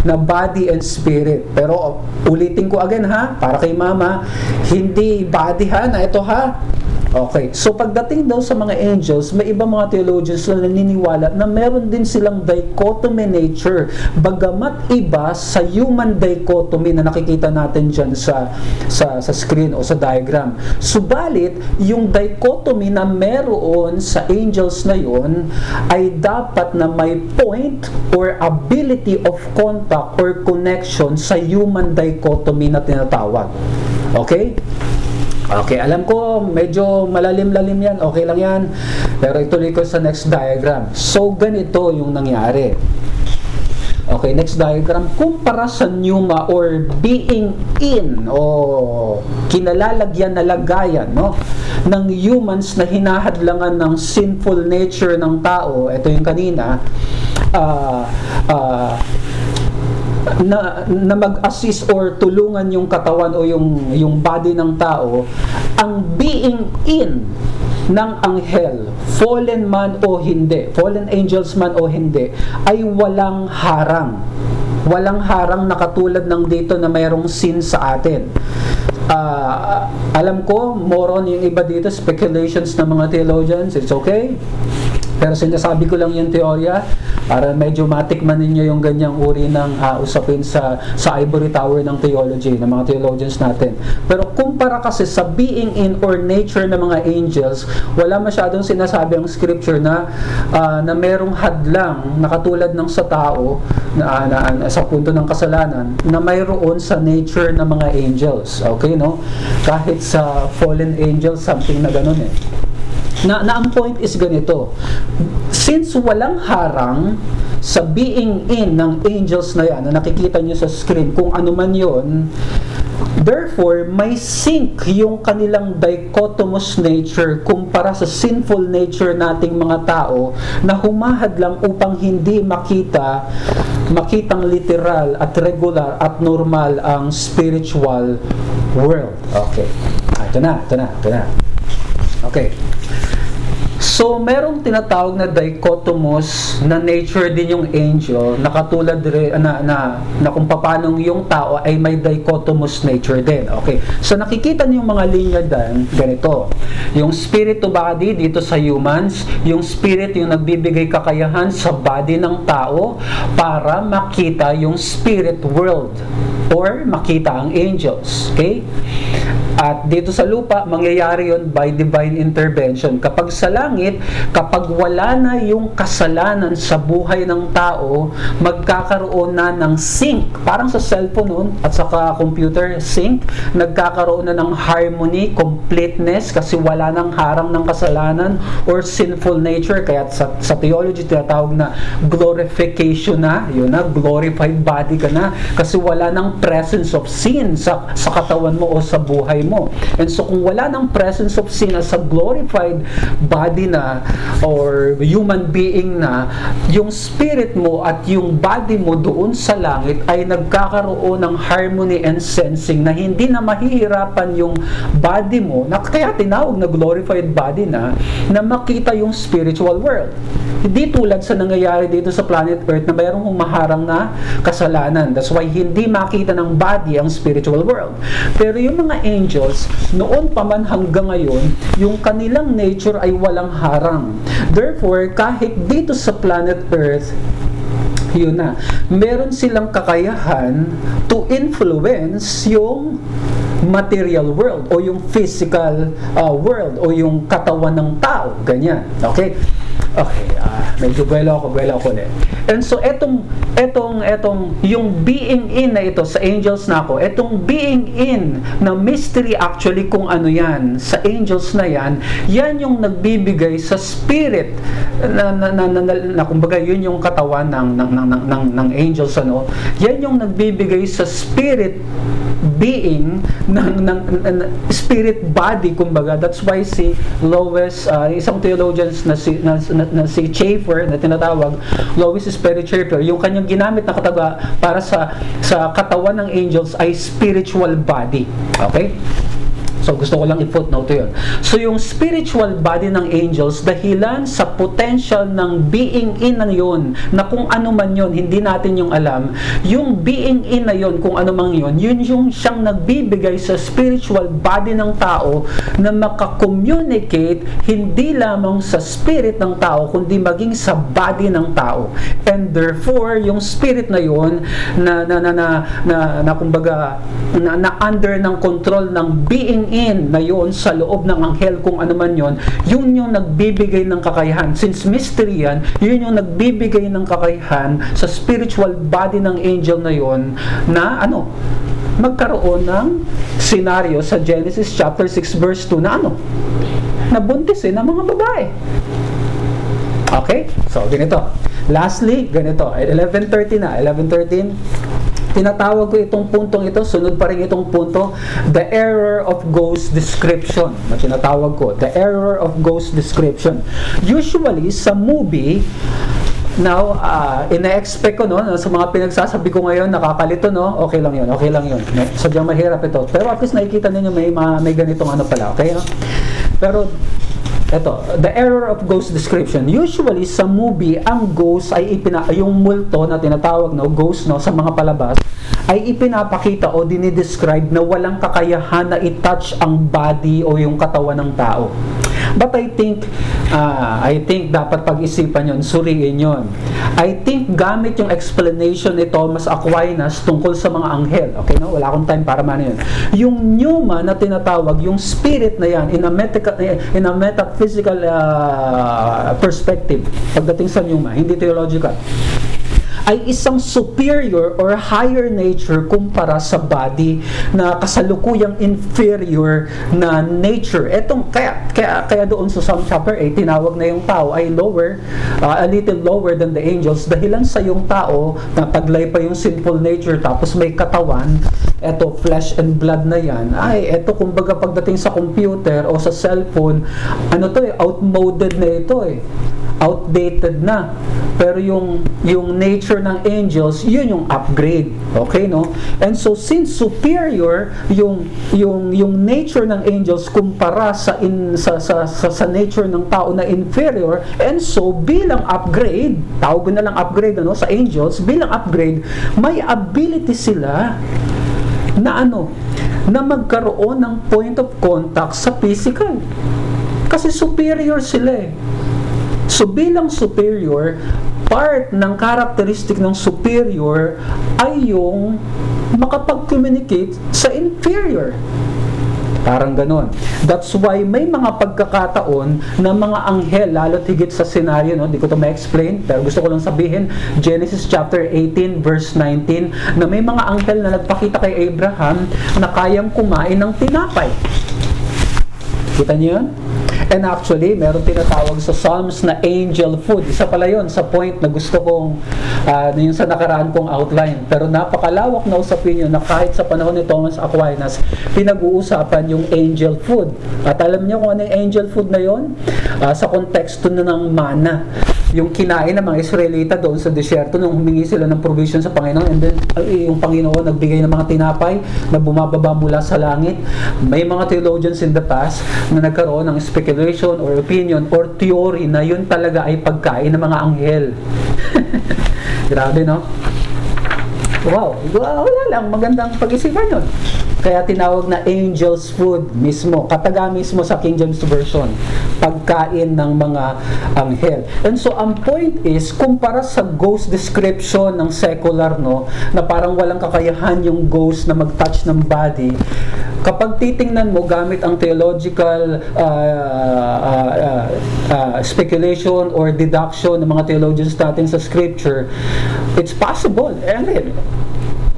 na body and spirit. Pero ulitin ko again ha, para kay mama, hindi body ha, na ito ha, Okay, so pagdating daw sa mga angels, may iba mga theologians na naniniwala na meron din silang dichotomy nature. Bagamat iba sa human dichotomy na nakikita natin dyan sa, sa, sa screen o sa diagram. Subalit, yung dichotomy na meron sa angels na yon ay dapat na may point or ability of contact or connection sa human dichotomy na tinatawag. Okay? Okay, alam ko medyo malalim-lalim yan, okay lang yan. Pero ituloy ko sa next diagram. So, ganito yung nangyari. Okay, next diagram. Kumpara sa pneuma or being in o kinalalagyan na lagayan no, ng humans na hinahadlangan ng sinful nature ng tao, ito yung kanina, uh, uh, na, na mag-assist or tulungan yung katawan o yung, yung body ng tao, ang being in ng anghel, fallen man o hindi, fallen angels man o hindi, ay walang harang. Walang harang na katulad ng dito na mayroong sin sa atin. Uh, alam ko, more on yung iba dito, speculations ng mga theologians, it's okay. Pero sinasabi ko lang yung teorya para medyo matikman ninyo yung ganyang uri ng uh, usapin sa, sa ivory tower ng theology, ng mga theologians natin. Pero kumpara kasi sa being in or nature ng mga angels, wala masyadong sinasabi ang scripture na uh, na merong hadlang na katulad ng sa tao na, na, na sa punto ng kasalanan na mayroon sa nature ng mga angels. Okay, no? Kahit sa fallen angels, something na ganun eh na, na ang point is ganito. Since walang harang sa being in ng angels na yan, na nakikita nyo sa screen, kung ano man yon Therefore, may sync yung kanilang dichotomous nature kumpara sa sinful nature nating mga tao na humahad lang upang hindi makita makitang literal at regular at normal ang spiritual world. Okay. Ah, ito na, ito na, ito na. Okay. So, merong tinatawag na dichotomous na nature din yung angel na katulad rin, na, na, na kung paano yung tao ay may dichotomous nature din. Okay. So, nakikita niyo yung mga linya din, ganito. Yung spirit to body dito sa humans, yung spirit yung nagbibigay kakayahan sa body ng tao para makita yung spirit world or makita ang angels. Okay? At dito sa lupa, mangyayari yon by divine intervention. Kapag sa langit, kapag wala na yung kasalanan sa buhay ng tao, magkakaroon na ng sync. Parang sa cellphone noon at saka computer, sync. Nagkakaroon na ng harmony, completeness, kasi wala nang harang ng kasalanan or sinful nature. Kaya sa, sa theology, tinatawag na glorification na. Yun na, glorified body ka na. Kasi wala nang presence of sin sa, sa katawan mo o sa buhay mo. And so kung wala ng presence of sin as a glorified body na or human being na, yung spirit mo at yung body mo doon sa langit ay nagkakaroon ng harmony and sensing na hindi na mahihirapan yung body mo, na kaya tinawag na glorified body na, na makita yung spiritual world. Hindi tulad sa nangyayari dito sa planet Earth na mayroong humaharang na kasalanan. That's why hindi makita ng body ang spiritual world. Pero yung mga angels, noon pa man hanggang ngayon, yung kanilang nature ay walang harang. Therefore, kahit dito sa planet Earth, yun na, meron silang kakayahan to influence yung material world o yung physical uh, world o yung katawan ng tao. Ganyan. Okay? Okay, uh, medyo buwelo ako, buwelo ako ulit. And so, etong, etong, etong, yung being in na ito, sa angels na ako, etong being in na mystery actually kung ano yan, sa angels na yan, yan yung nagbibigay sa spirit na, na, na, na, na, na kumbaga, yun yung katawan ng, ng, ng, ng, ng, ng angels, ano, yan yung nagbibigay sa spirit being ng, ng, ng spirit body kumbaga. That's why si Lois uh, isang theologians na si na, na, na si Schaeffer na tinatawag Lois Spirit Schaeffer yung kanyang ginamit na kataga para sa sa katawan ng angels ay spiritual body. Okay So gusto ko lang i-footnote yun. So yung spiritual body ng angels, dahilan sa potential ng being in na yun, na kung ano man yun, hindi natin yung alam, yung being in na yun, kung ano man yun, yun yung siyang nagbibigay sa spiritual body ng tao na makakommunicate hindi lamang sa spirit ng tao, kundi maging sa body ng tao. And therefore, yung spirit na yun, na, na, na, na, na, na kumbaga, na, na under ng control ng being in na yon sa loob ng anghel kung ano man yon yun yung nagbibigay ng kakayahan. Since mystery yan yun yung nagbibigay ng kakayahan sa spiritual body ng angel na yon na ano magkaroon ng senaryo sa Genesis chapter 6 verse 2 na ano nabuntis eh ng mga babae. Okay? So ganito. Lastly ganito. 11.30 na. 11.13 tinatawag ko itong puntong ito, sunod pa rin itong punto, the error of ghost description. Na tinatawag ko, the error of ghost description. Usually, sa movie, Now, uh, ina-expect ko no, sa mga pinagsasabi ko ngayon, nakakalito no, okay lang yun, okay lang yun. Sadyang mahirap ito. Pero at least nakikita ninyo may, may ganitong ano pala, okay? No? Pero ito, the error of ghost description. Usually sa movie, ang ghost ay ipina yung multo na tinatawag no, ghost no sa mga palabas ay ipinapakita o dinidescribe na walang kakayahan na i-touch ang body o yung katawan ng tao. But I think, uh, I think dapat pag-isipan yon, suriin yon. I think gamit yung explanation ni Thomas Aquinas tungkol sa mga anghel. Okay, no? Wala akong time para man yun. Yung pneuma na tinatawag, yung spirit na yan, in a, meta, in a metaphysical uh, perspective, pagdating sa pneuma, hindi theological ay isang superior or higher nature kumpara sa body na kasalukuyang inferior na nature. Etong kaya kaya kaya doon sa Psalm chapter 8 tinawag na yung tao ay lower uh, a little lower than the angels. Dahilan sa yung tao na taglay pa yung sinful nature tapos may katawan eto flesh and blood na yan. Ay eto kumbaga pagdating sa computer o sa cellphone ano to eh outmoded na ito eh outdated na. Pero yung yung nature ng angels, yun yung upgrade. Okay, no? And so since superior yung yung yung nature ng angels kumpara sa in sa sa, sa, sa nature ng tao na inferior, and so bilang upgrade, tawag na lang upgrade ano sa angels, bilang upgrade, may ability sila na ano, na magkaroon ng point of contact sa physical. Kasi superior sila eh. So bilang superior, part ng characteristic ng superior ay yung makapag-communicate sa inferior. Parang ganon. That's why may mga pagkakataon na mga anghel, lalo tigit sa senaryo, no? di ko to ma-explain, pero gusto ko lang sabihin, Genesis chapter 18 verse 19, na may mga anghel na nagpakita kay Abraham na kayang kumain ng tinapay. Kita niyo yun? And actually, meron tinatawag sa Psalms na angel food. Isa pala yon sa point na gusto kong, uh, yung sa nakaraan kong outline. Pero napakalawak na usapin yun na kahit sa panahon ni Thomas Aquinas, pinag-uusapan yung angel food. At alam niyo kung ano yung angel food na yon? Uh, sa konteksto na ng mana yung kinain ng mga Israelita doon sa desierto nung humingi sila ng provision sa Panginoon and then yung Panginoon nagbigay ng mga tinapay na bumababa mula sa langit. May mga theologians in the past na nagkaroon ng speculation or opinion or theory na yun talaga ay pagkain ng mga anghel. Grabe, no? Wow, wala lang, magandang pag-isipan yun. Kaya tinawag na angel's food mismo, kataga mismo sa King James Version, pagkain ng mga anghel. And so ang point is, kumpara sa ghost description ng secular, no, na parang walang kakayahan yung ghost na mag-touch ng body, kapag titingnan mo gamit ang theological uh, uh, uh, uh, speculation or deduction ng mga theologians natin sa scripture, it's possible. And then,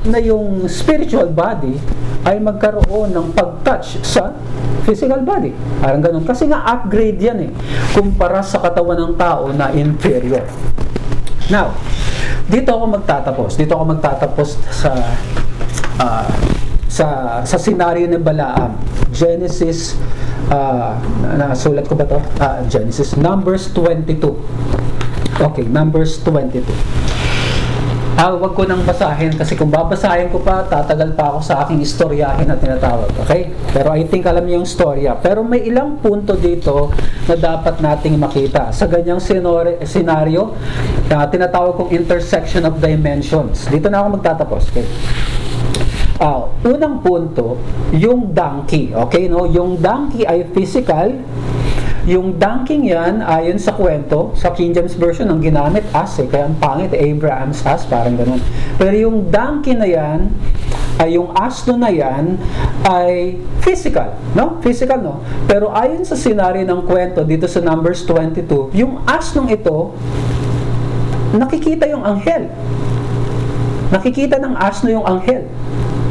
na yung spiritual body ay magkaroon ng pag-touch sa physical body. Parang ganun. Kasi nga upgrade yan eh. Kumpara sa katawan ng tao na inferior. Now, dito ako magtatapos. Dito ako magtatapos sa uh, sa sa senaryo ni Balaam. Genesis uh, nasulat ko ba to? Uh, Genesis Numbers 22. Okay, Numbers 22. Ah, wag ko nang basahin kasi kung babasahin ko pa, tatagal pa ako sa aking istoryahin na tinatawag. Okay? Pero I think alam niyo yung storya. Pero may ilang punto dito na dapat nating makita. Sa ganyang senaryo, na tinatawag kong intersection of dimensions. Dito na ako magtatapos. Okay? Ah, unang punto, yung donkey. Okay, no? Yung donkey ay physical, yung dunking yan, ayon sa kwento, sa King James Version, ang ginamit as eh, kaya ang pangit, Abraham's as, parang ganun. Pero yung donkey na yan, ay yung asno na yan, ay physical, no? Physical, no? Pero ayon sa senaryo ng kwento dito sa Numbers 22, yung asnong ito, nakikita yung anghel. Nakikita ng asno yung anghel.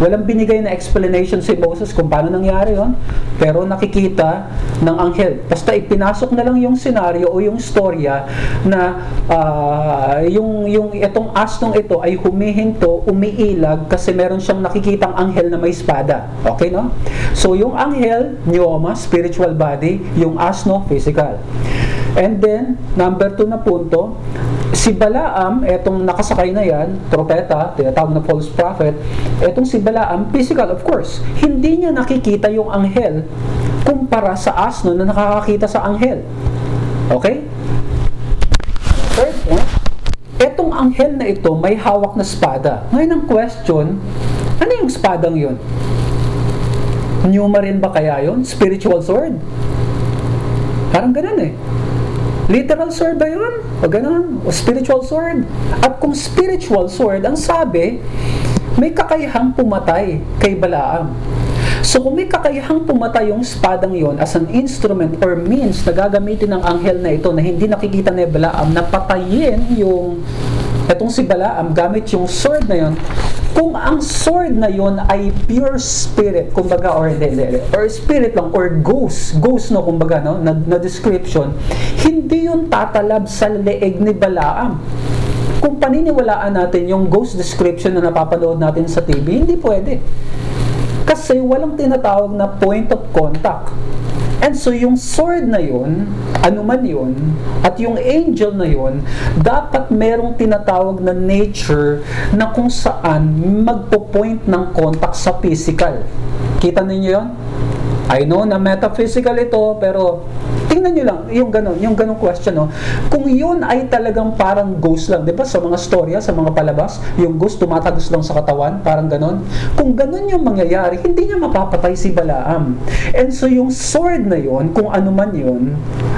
Walang binigay na explanation si Moses kung paano nangyari yon, pero nakikita ng anghel. Basta ipinasok na lang yung senaryo o yung storya na ah, yung yung itong asnong ito ay humihinto, umiilag kasi meron siyang nakikitang anghel na may espada. Okay no? So yung anghel, neoma, spiritual body, yung asno, physical. And then, number two na punto, si Balaam, etong nakasakay na yan, tropeta, tinatawag na false prophet, etong si Balaam, physical of course, hindi niya nakikita yung anghel kumpara sa asno na nakakakita sa anghel. Okay? Third point, etong anghel na ito may hawak na espada. Ngayon ang question, ano yung espadang yun? Pneuma rin ba kaya yun? Spiritual sword? Parang ganun eh. Literal sword ba yun? O ganun? O spiritual sword? At kung spiritual sword, ang sabi, may kakayahang pumatay kay Balaam. So kung may kakayahang pumatay yung spadang yon as an instrument or means na gagamitin ng anghel na ito na hindi nakikita ni Balaam na patayin yung etong si Balaam gamit yung sword na yon kung ang sword na yon ay pure spirit kumbaga or hindi, hindi, or spirit lang or ghost ghost no kumbaga no na, na description hindi yun tatalab sa leeg ni Balaam kung paniniwalaan natin yung ghost description na napapanood natin sa TV hindi pwede kasi walang tinatawag na point of contact. And so yung sword na yun, anuman yun, at yung angel na yun, dapat merong tinatawag na nature na kung saan magpo-point ng contact sa physical. Kita ninyo yun? I know na metaphysical ito, pero tingnan nyo lang, yung ganun, yung ganun question, no? Kung yun ay talagang parang ghost lang, di ba? Sa mga storya, sa mga palabas, yung ghost tumatagos lang sa katawan, parang ganun. Kung ganun yung mangyayari, hindi niya mapapatay si Balaam. And so yung sword na yun, kung ano man yun,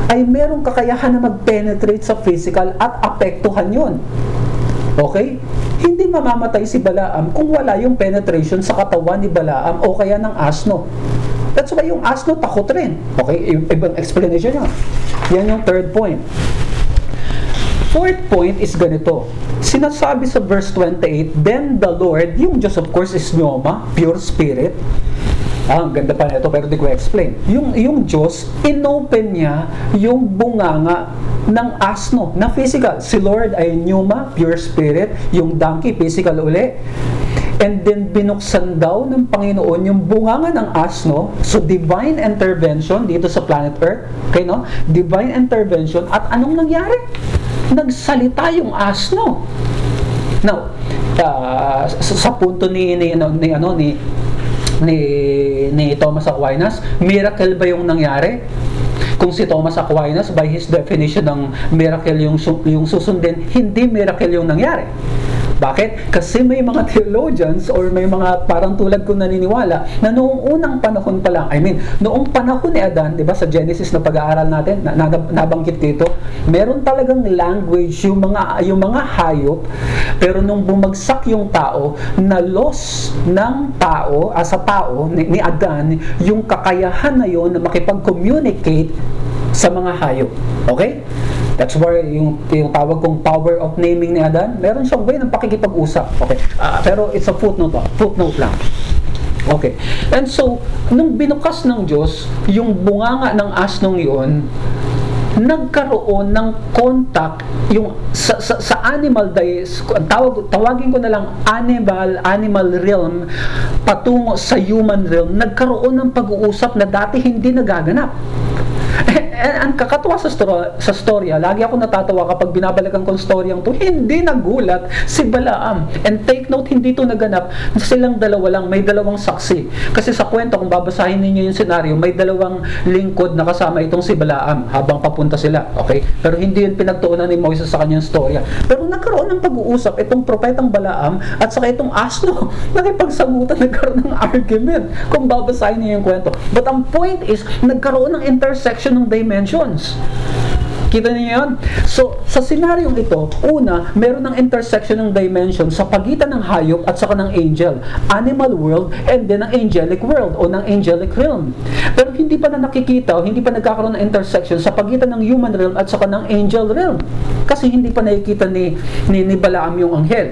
ay merong kakayahan na mag-penetrate sa physical at apektuhan yun. Okay? Hindi mamamatay si Balaam kung wala yung penetration sa katawan ni Balaam o kaya ng asno. That's why yung asno takot rin. Okay? Ibang explanation niya. Yan yung third point. Fourth point is ganito. Sinasabi sa verse 28, Then the Lord, yung Diyos of course is Pneuma, pure spirit. Ah, ang ganda pa nito pero di ko explain. Yung, yung Diyos, inopen niya yung bunganga ng asno na physical. Si Lord ay Pneuma, pure spirit. Yung donkey, physical uli. And then binuksan daw ng Panginoon yung bunganga ng asno. So divine intervention dito sa planet Earth. Okay, no? Divine intervention. At anong nangyari? Nagsalita yung asno. Now, uh, sa, sa punto ni ni, ano, ni ano ni ni ni Thomas Aquinas, miracle ba yung nangyari? Kung si Thomas Aquinas by his definition ng miracle yung yung susundin, hindi miracle yung nangyari. Bakit? Kasi may mga theologians or may mga parang tulad ko naniniwala na noong unang panahon pa lang, I mean, noong panahon ni Adan, 'di ba sa Genesis na pag-aaral natin, na, na, nabanggit dito, meron talagang language yung mga yung mga hayop, pero nung bumagsak yung tao, na loss ng tao as a tao ni, ni Adan yung kakayahan na yon na makipag-communicate sa mga hayop. Okay? That's where yung, yung tawag kong power of naming ni Adan, meron siyang way ng pakikipag-usap. Okay? Ah, pero it's a footnote, ah. footnote lang. Okay. And so, nung binukas ng Diyos, yung bunganga ng asnong yon nagkaroon ng contact yung sa, sa, sa animal dies tawag tawagin ko na lang animal animal realm patungo sa human realm nagkaroon ng pag-uusap na dati hindi nagaganap And ang kakatuwa sa, stro- sa storya, lagi ako natatawa kapag binabalikan ko ang storyang to, hindi nagulat si Balaam. And take note, hindi to naganap na silang dalawa lang, may dalawang saksi. Kasi sa kwento, kung babasahin ninyo yung senaryo, may dalawang lingkod na kasama itong si Balaam habang papunta sila. Okay? Pero hindi yun pinagtuunan ni Moises sa kanyang storya. Pero nagkaroon ng pag-uusap itong propetang Balaam at saka itong asno. Nakipagsagutan, nagkaroon ng argument kung babasahin niyo yung kwento. But ang point is, nagkaroon ng intersection ng dimensions. Kita niyo yun? So, sa senaryong ito, una, meron ng intersection ng dimension sa pagitan ng hayop at saka ng angel. Animal world and then ang angelic world o ng angelic realm. Pero hindi pa na nakikita o hindi pa nagkakaroon ng intersection sa pagitan ng human realm at saka ng angel realm. Kasi hindi pa nakikita ni, ni, ni Balaam yung anghel.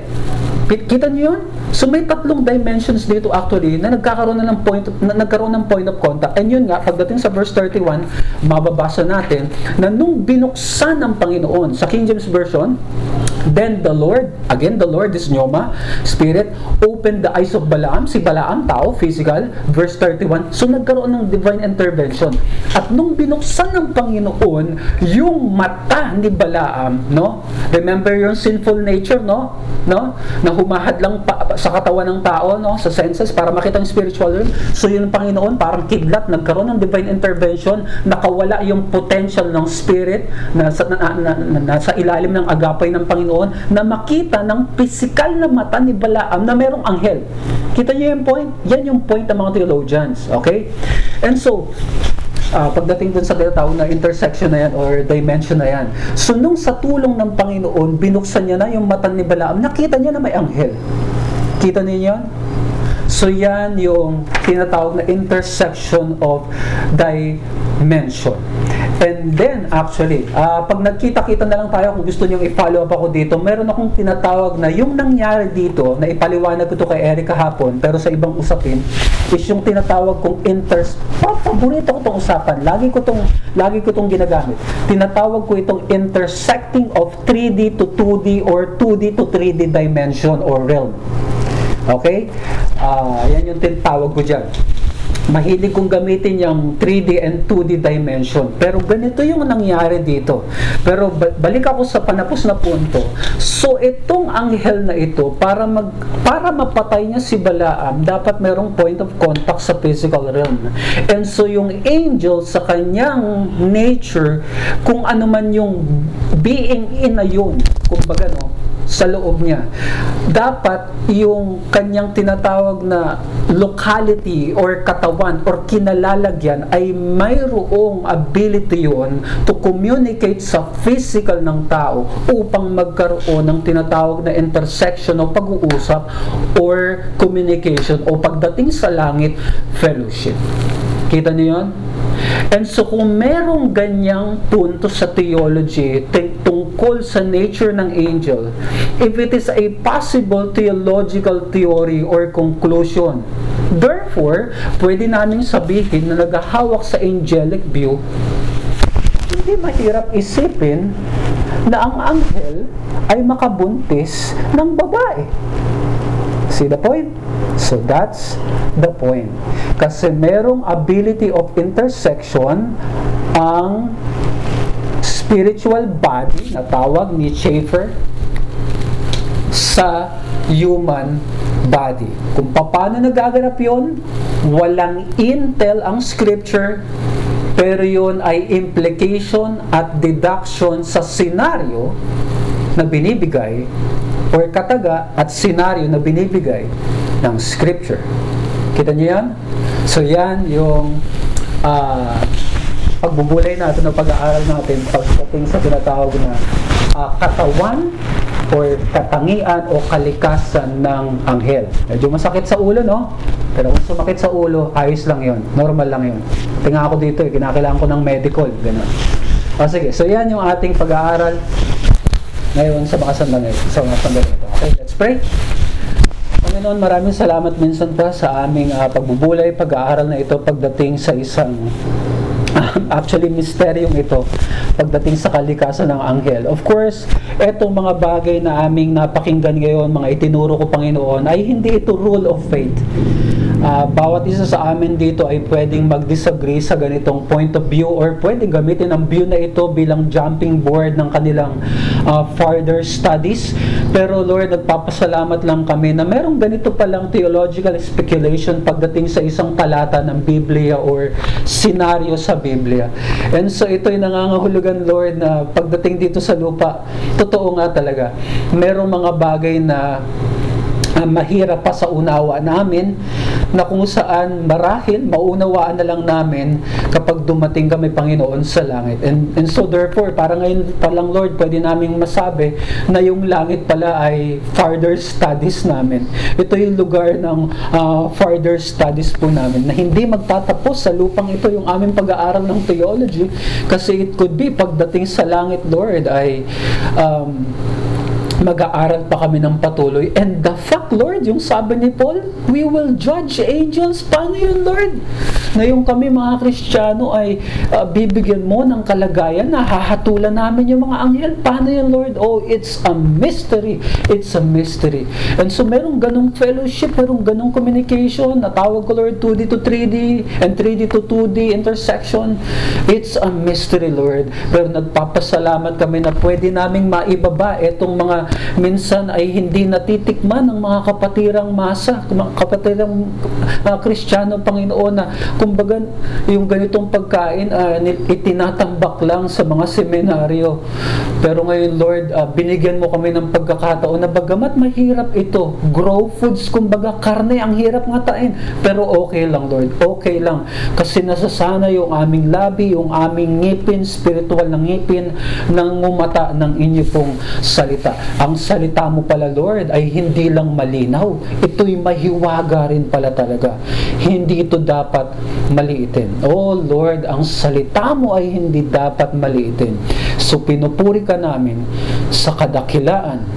Kita niyo yun? So may tatlong dimensions dito actually na nagkakaroon na ng point na nagkaroon ng point of contact. And yun nga pagdating sa verse 31, mababasa natin na nung binuksan ng Panginoon sa King James version, Then the Lord, again the Lord is Pneuma, Spirit, opened the eyes of Balaam, si Balaam, tao, physical, verse 31. So nagkaroon ng divine intervention. At nung binuksan ng Panginoon yung mata ni Balaam, no? Remember yung sinful nature, no? No? Na humahad lang pa, sa katawan ng tao, no? Sa senses para makita ang spiritual realm. So yun ang Panginoon, parang kidlat, nagkaroon ng divine intervention, nakawala yung potential ng spirit na, sa, na, na, na, nasa ilalim ng agapay ng Panginoon na makita ng physical na mata ni Balaam na merong anghel. Kita niyo yung point? Yan yung point ng mga theologians. Okay? And so, ah, pagdating dun sa tinatawag na intersection na yan or dimension na yan. So, nung sa tulong ng Panginoon, binuksan niya na yung mata ni Balaam, nakita niya na may anghel. Kita niyo yan? So, yan yung tinatawag na intersection of dimension. And then, actually, ah, pag nagkita-kita na lang tayo, kung gusto nyo i-follow up ako dito, meron akong tinatawag na yung nangyari dito, na ipaliwanag ko to kay Eric kahapon, pero sa ibang usapin, is yung tinatawag kong inter... Pa, paborito ko itong usapan. Lagi ko itong, lagi ko itong ginagamit. Tinatawag ko itong intersecting of 3D to 2D or 2D to 3D dimension or realm. Okay? Ah, yan yung tinatawag ko dyan. Mahilig kong gamitin yung 3D and 2D dimension. Pero ganito yung nangyari dito. Pero ba- balik ako sa panapos na punto. So itong anghel na ito, para mag para mapatay niya si Balaam, dapat merong point of contact sa physical realm. And so yung angel sa kanyang nature, kung ano man yung being in na yun, kumbaga no, sa loob niya. Dapat yung kanyang tinatawag na locality or katawan or kinalalagyan ay mayroong ability yun to communicate sa physical ng tao upang magkaroon ng tinatawag na intersection o pag-uusap or communication o pagdating sa langit, fellowship. Kita niyo yun? And so kung merong ganyang punto sa theology t- tungkol sa nature ng angel, if it is a possible theological theory or conclusion, therefore, pwede namin sabihin na naghahawak sa angelic view, hindi mahirap isipin na ang anghel ay makabuntis ng babae. See the point? So that's the point. Kasi merong ability of intersection ang spiritual body na tawag ni Schaeffer sa human body. Kung paano nagaganap yon, walang intel ang scripture, pero yun ay implication at deduction sa senaryo na binibigay or kataga at senaryo na binibigay ng scripture. Kita niyo yan? So yan yung ah, pagbubulay natin o pag-aaral natin pagdating sa tinatawag na ah, katawan or katangian o kalikasan ng anghel. Medyo masakit sa ulo, no? Pero kung sumakit sa ulo, ayos lang yon Normal lang yon Tinga ako dito, eh, kinakailangan ko ng medical. Ganun. O sige, so yan yung ating pag-aaral ngayon sa mga sandali, sa mga sandali ito. Okay, let's pray. Panginoon, maraming salamat minsan pa sa aming ah, pagbubulay, pag-aaral na ito pagdating sa isang actually misteryong ito pagdating sa kalikasan ng anghel. Of course, etong mga bagay na aming napakinggan ngayon, mga itinuro ko Panginoon, ay hindi ito rule of faith. Ah, bawat isa sa amin dito ay pwedeng mag-disagree sa ganitong point of view or pwedeng gamitin ang view na ito bilang jumping board ng kanilang ah, further studies. Pero Lord, nagpapasalamat lang kami na merong ganito palang theological speculation pagdating sa isang talata ng Biblia or senaryo sa Biblia. And so ito'y nangangahulugan, Lord, na pagdating dito sa lupa, totoo nga talaga, merong mga bagay na ah, mahirap pa sa unawa namin na kung saan marahil maunawaan na lang namin kapag dumating kami Panginoon sa langit. And, and so therefore, para ngayon pa lang Lord, pwede naming masabi na yung langit pala ay further studies namin. Ito yung lugar ng ah, further studies po namin na hindi magtatapos sa lupang ito yung aming pag-aaral ng theology kasi it could be pagdating sa langit Lord ay um, mag-aaral pa kami ng patuloy. And the fact, Lord, yung sabi ni Paul, we will judge angels. Paano yun, Lord? Na yung kami mga Kristiyano ay uh, bibigyan mo ng kalagayan na hahatulan namin yung mga anghel. Paano yun, Lord? Oh, it's a mystery. It's a mystery. And so, merong ganong fellowship, merong ganong communication. Natawag ko, Lord, 2D to 3D and 3D to 2D intersection. It's a mystery, Lord. Pero nagpapasalamat kami na pwede naming maibaba itong mga minsan ay hindi natitikman ng mga kapatirang masa, mga kapatirang uh, Kristiyano, Panginoon, na kumbaga yung ganitong pagkain uh, itinatambak lang sa mga seminaryo. Pero ngayon, Lord, uh, binigyan mo kami ng pagkakataon na bagamat mahirap ito, grow foods, kumbaga karne, ang hirap nga. Pero okay lang, Lord. Okay lang. Kasi nasasana yung aming labi, yung aming ngipin, spiritual na ngipin, ng umata ng inyo pong salita ang salita mo pala Lord ay hindi lang malinaw, ito'y mahiwaga rin pala talaga. Hindi ito dapat maliitin. Oh Lord, ang salita mo ay hindi dapat maliitin. So pinupuri ka namin sa kadakilaan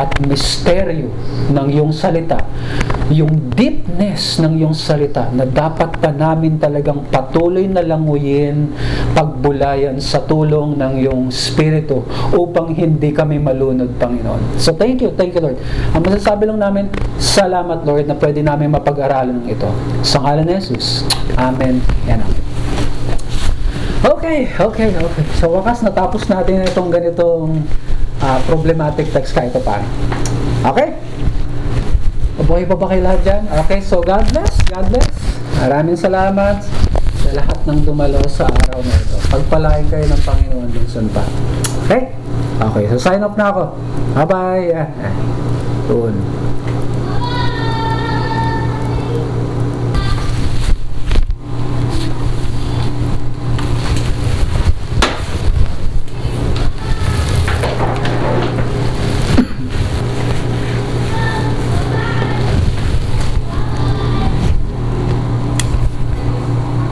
at misteryo ng iyong salita, yung deepness ng iyong salita na dapat pa namin talagang patuloy na languyin, pagbulayan sa tulong ng iyong Espiritu upang hindi kami malunod, Panginoon. So thank you, thank you Lord. Ang masasabi lang namin, salamat Lord na pwede namin mapag-aralan ng ito. Sa ngalan ni Jesus. Amen. Yan ang. Okay, okay, okay. So wakas natapos natin itong ganitong uh, problematic text kahit pa. Okay? Mabuhay pa ba kayo lahat dyan? Okay, so God bless, God bless. Maraming salamat sa lahat ng dumalo sa araw na ito. Pagpalain kayo ng Panginoon dun pa. Okay? Okay, so sign off na ako. Bye-bye. Doon.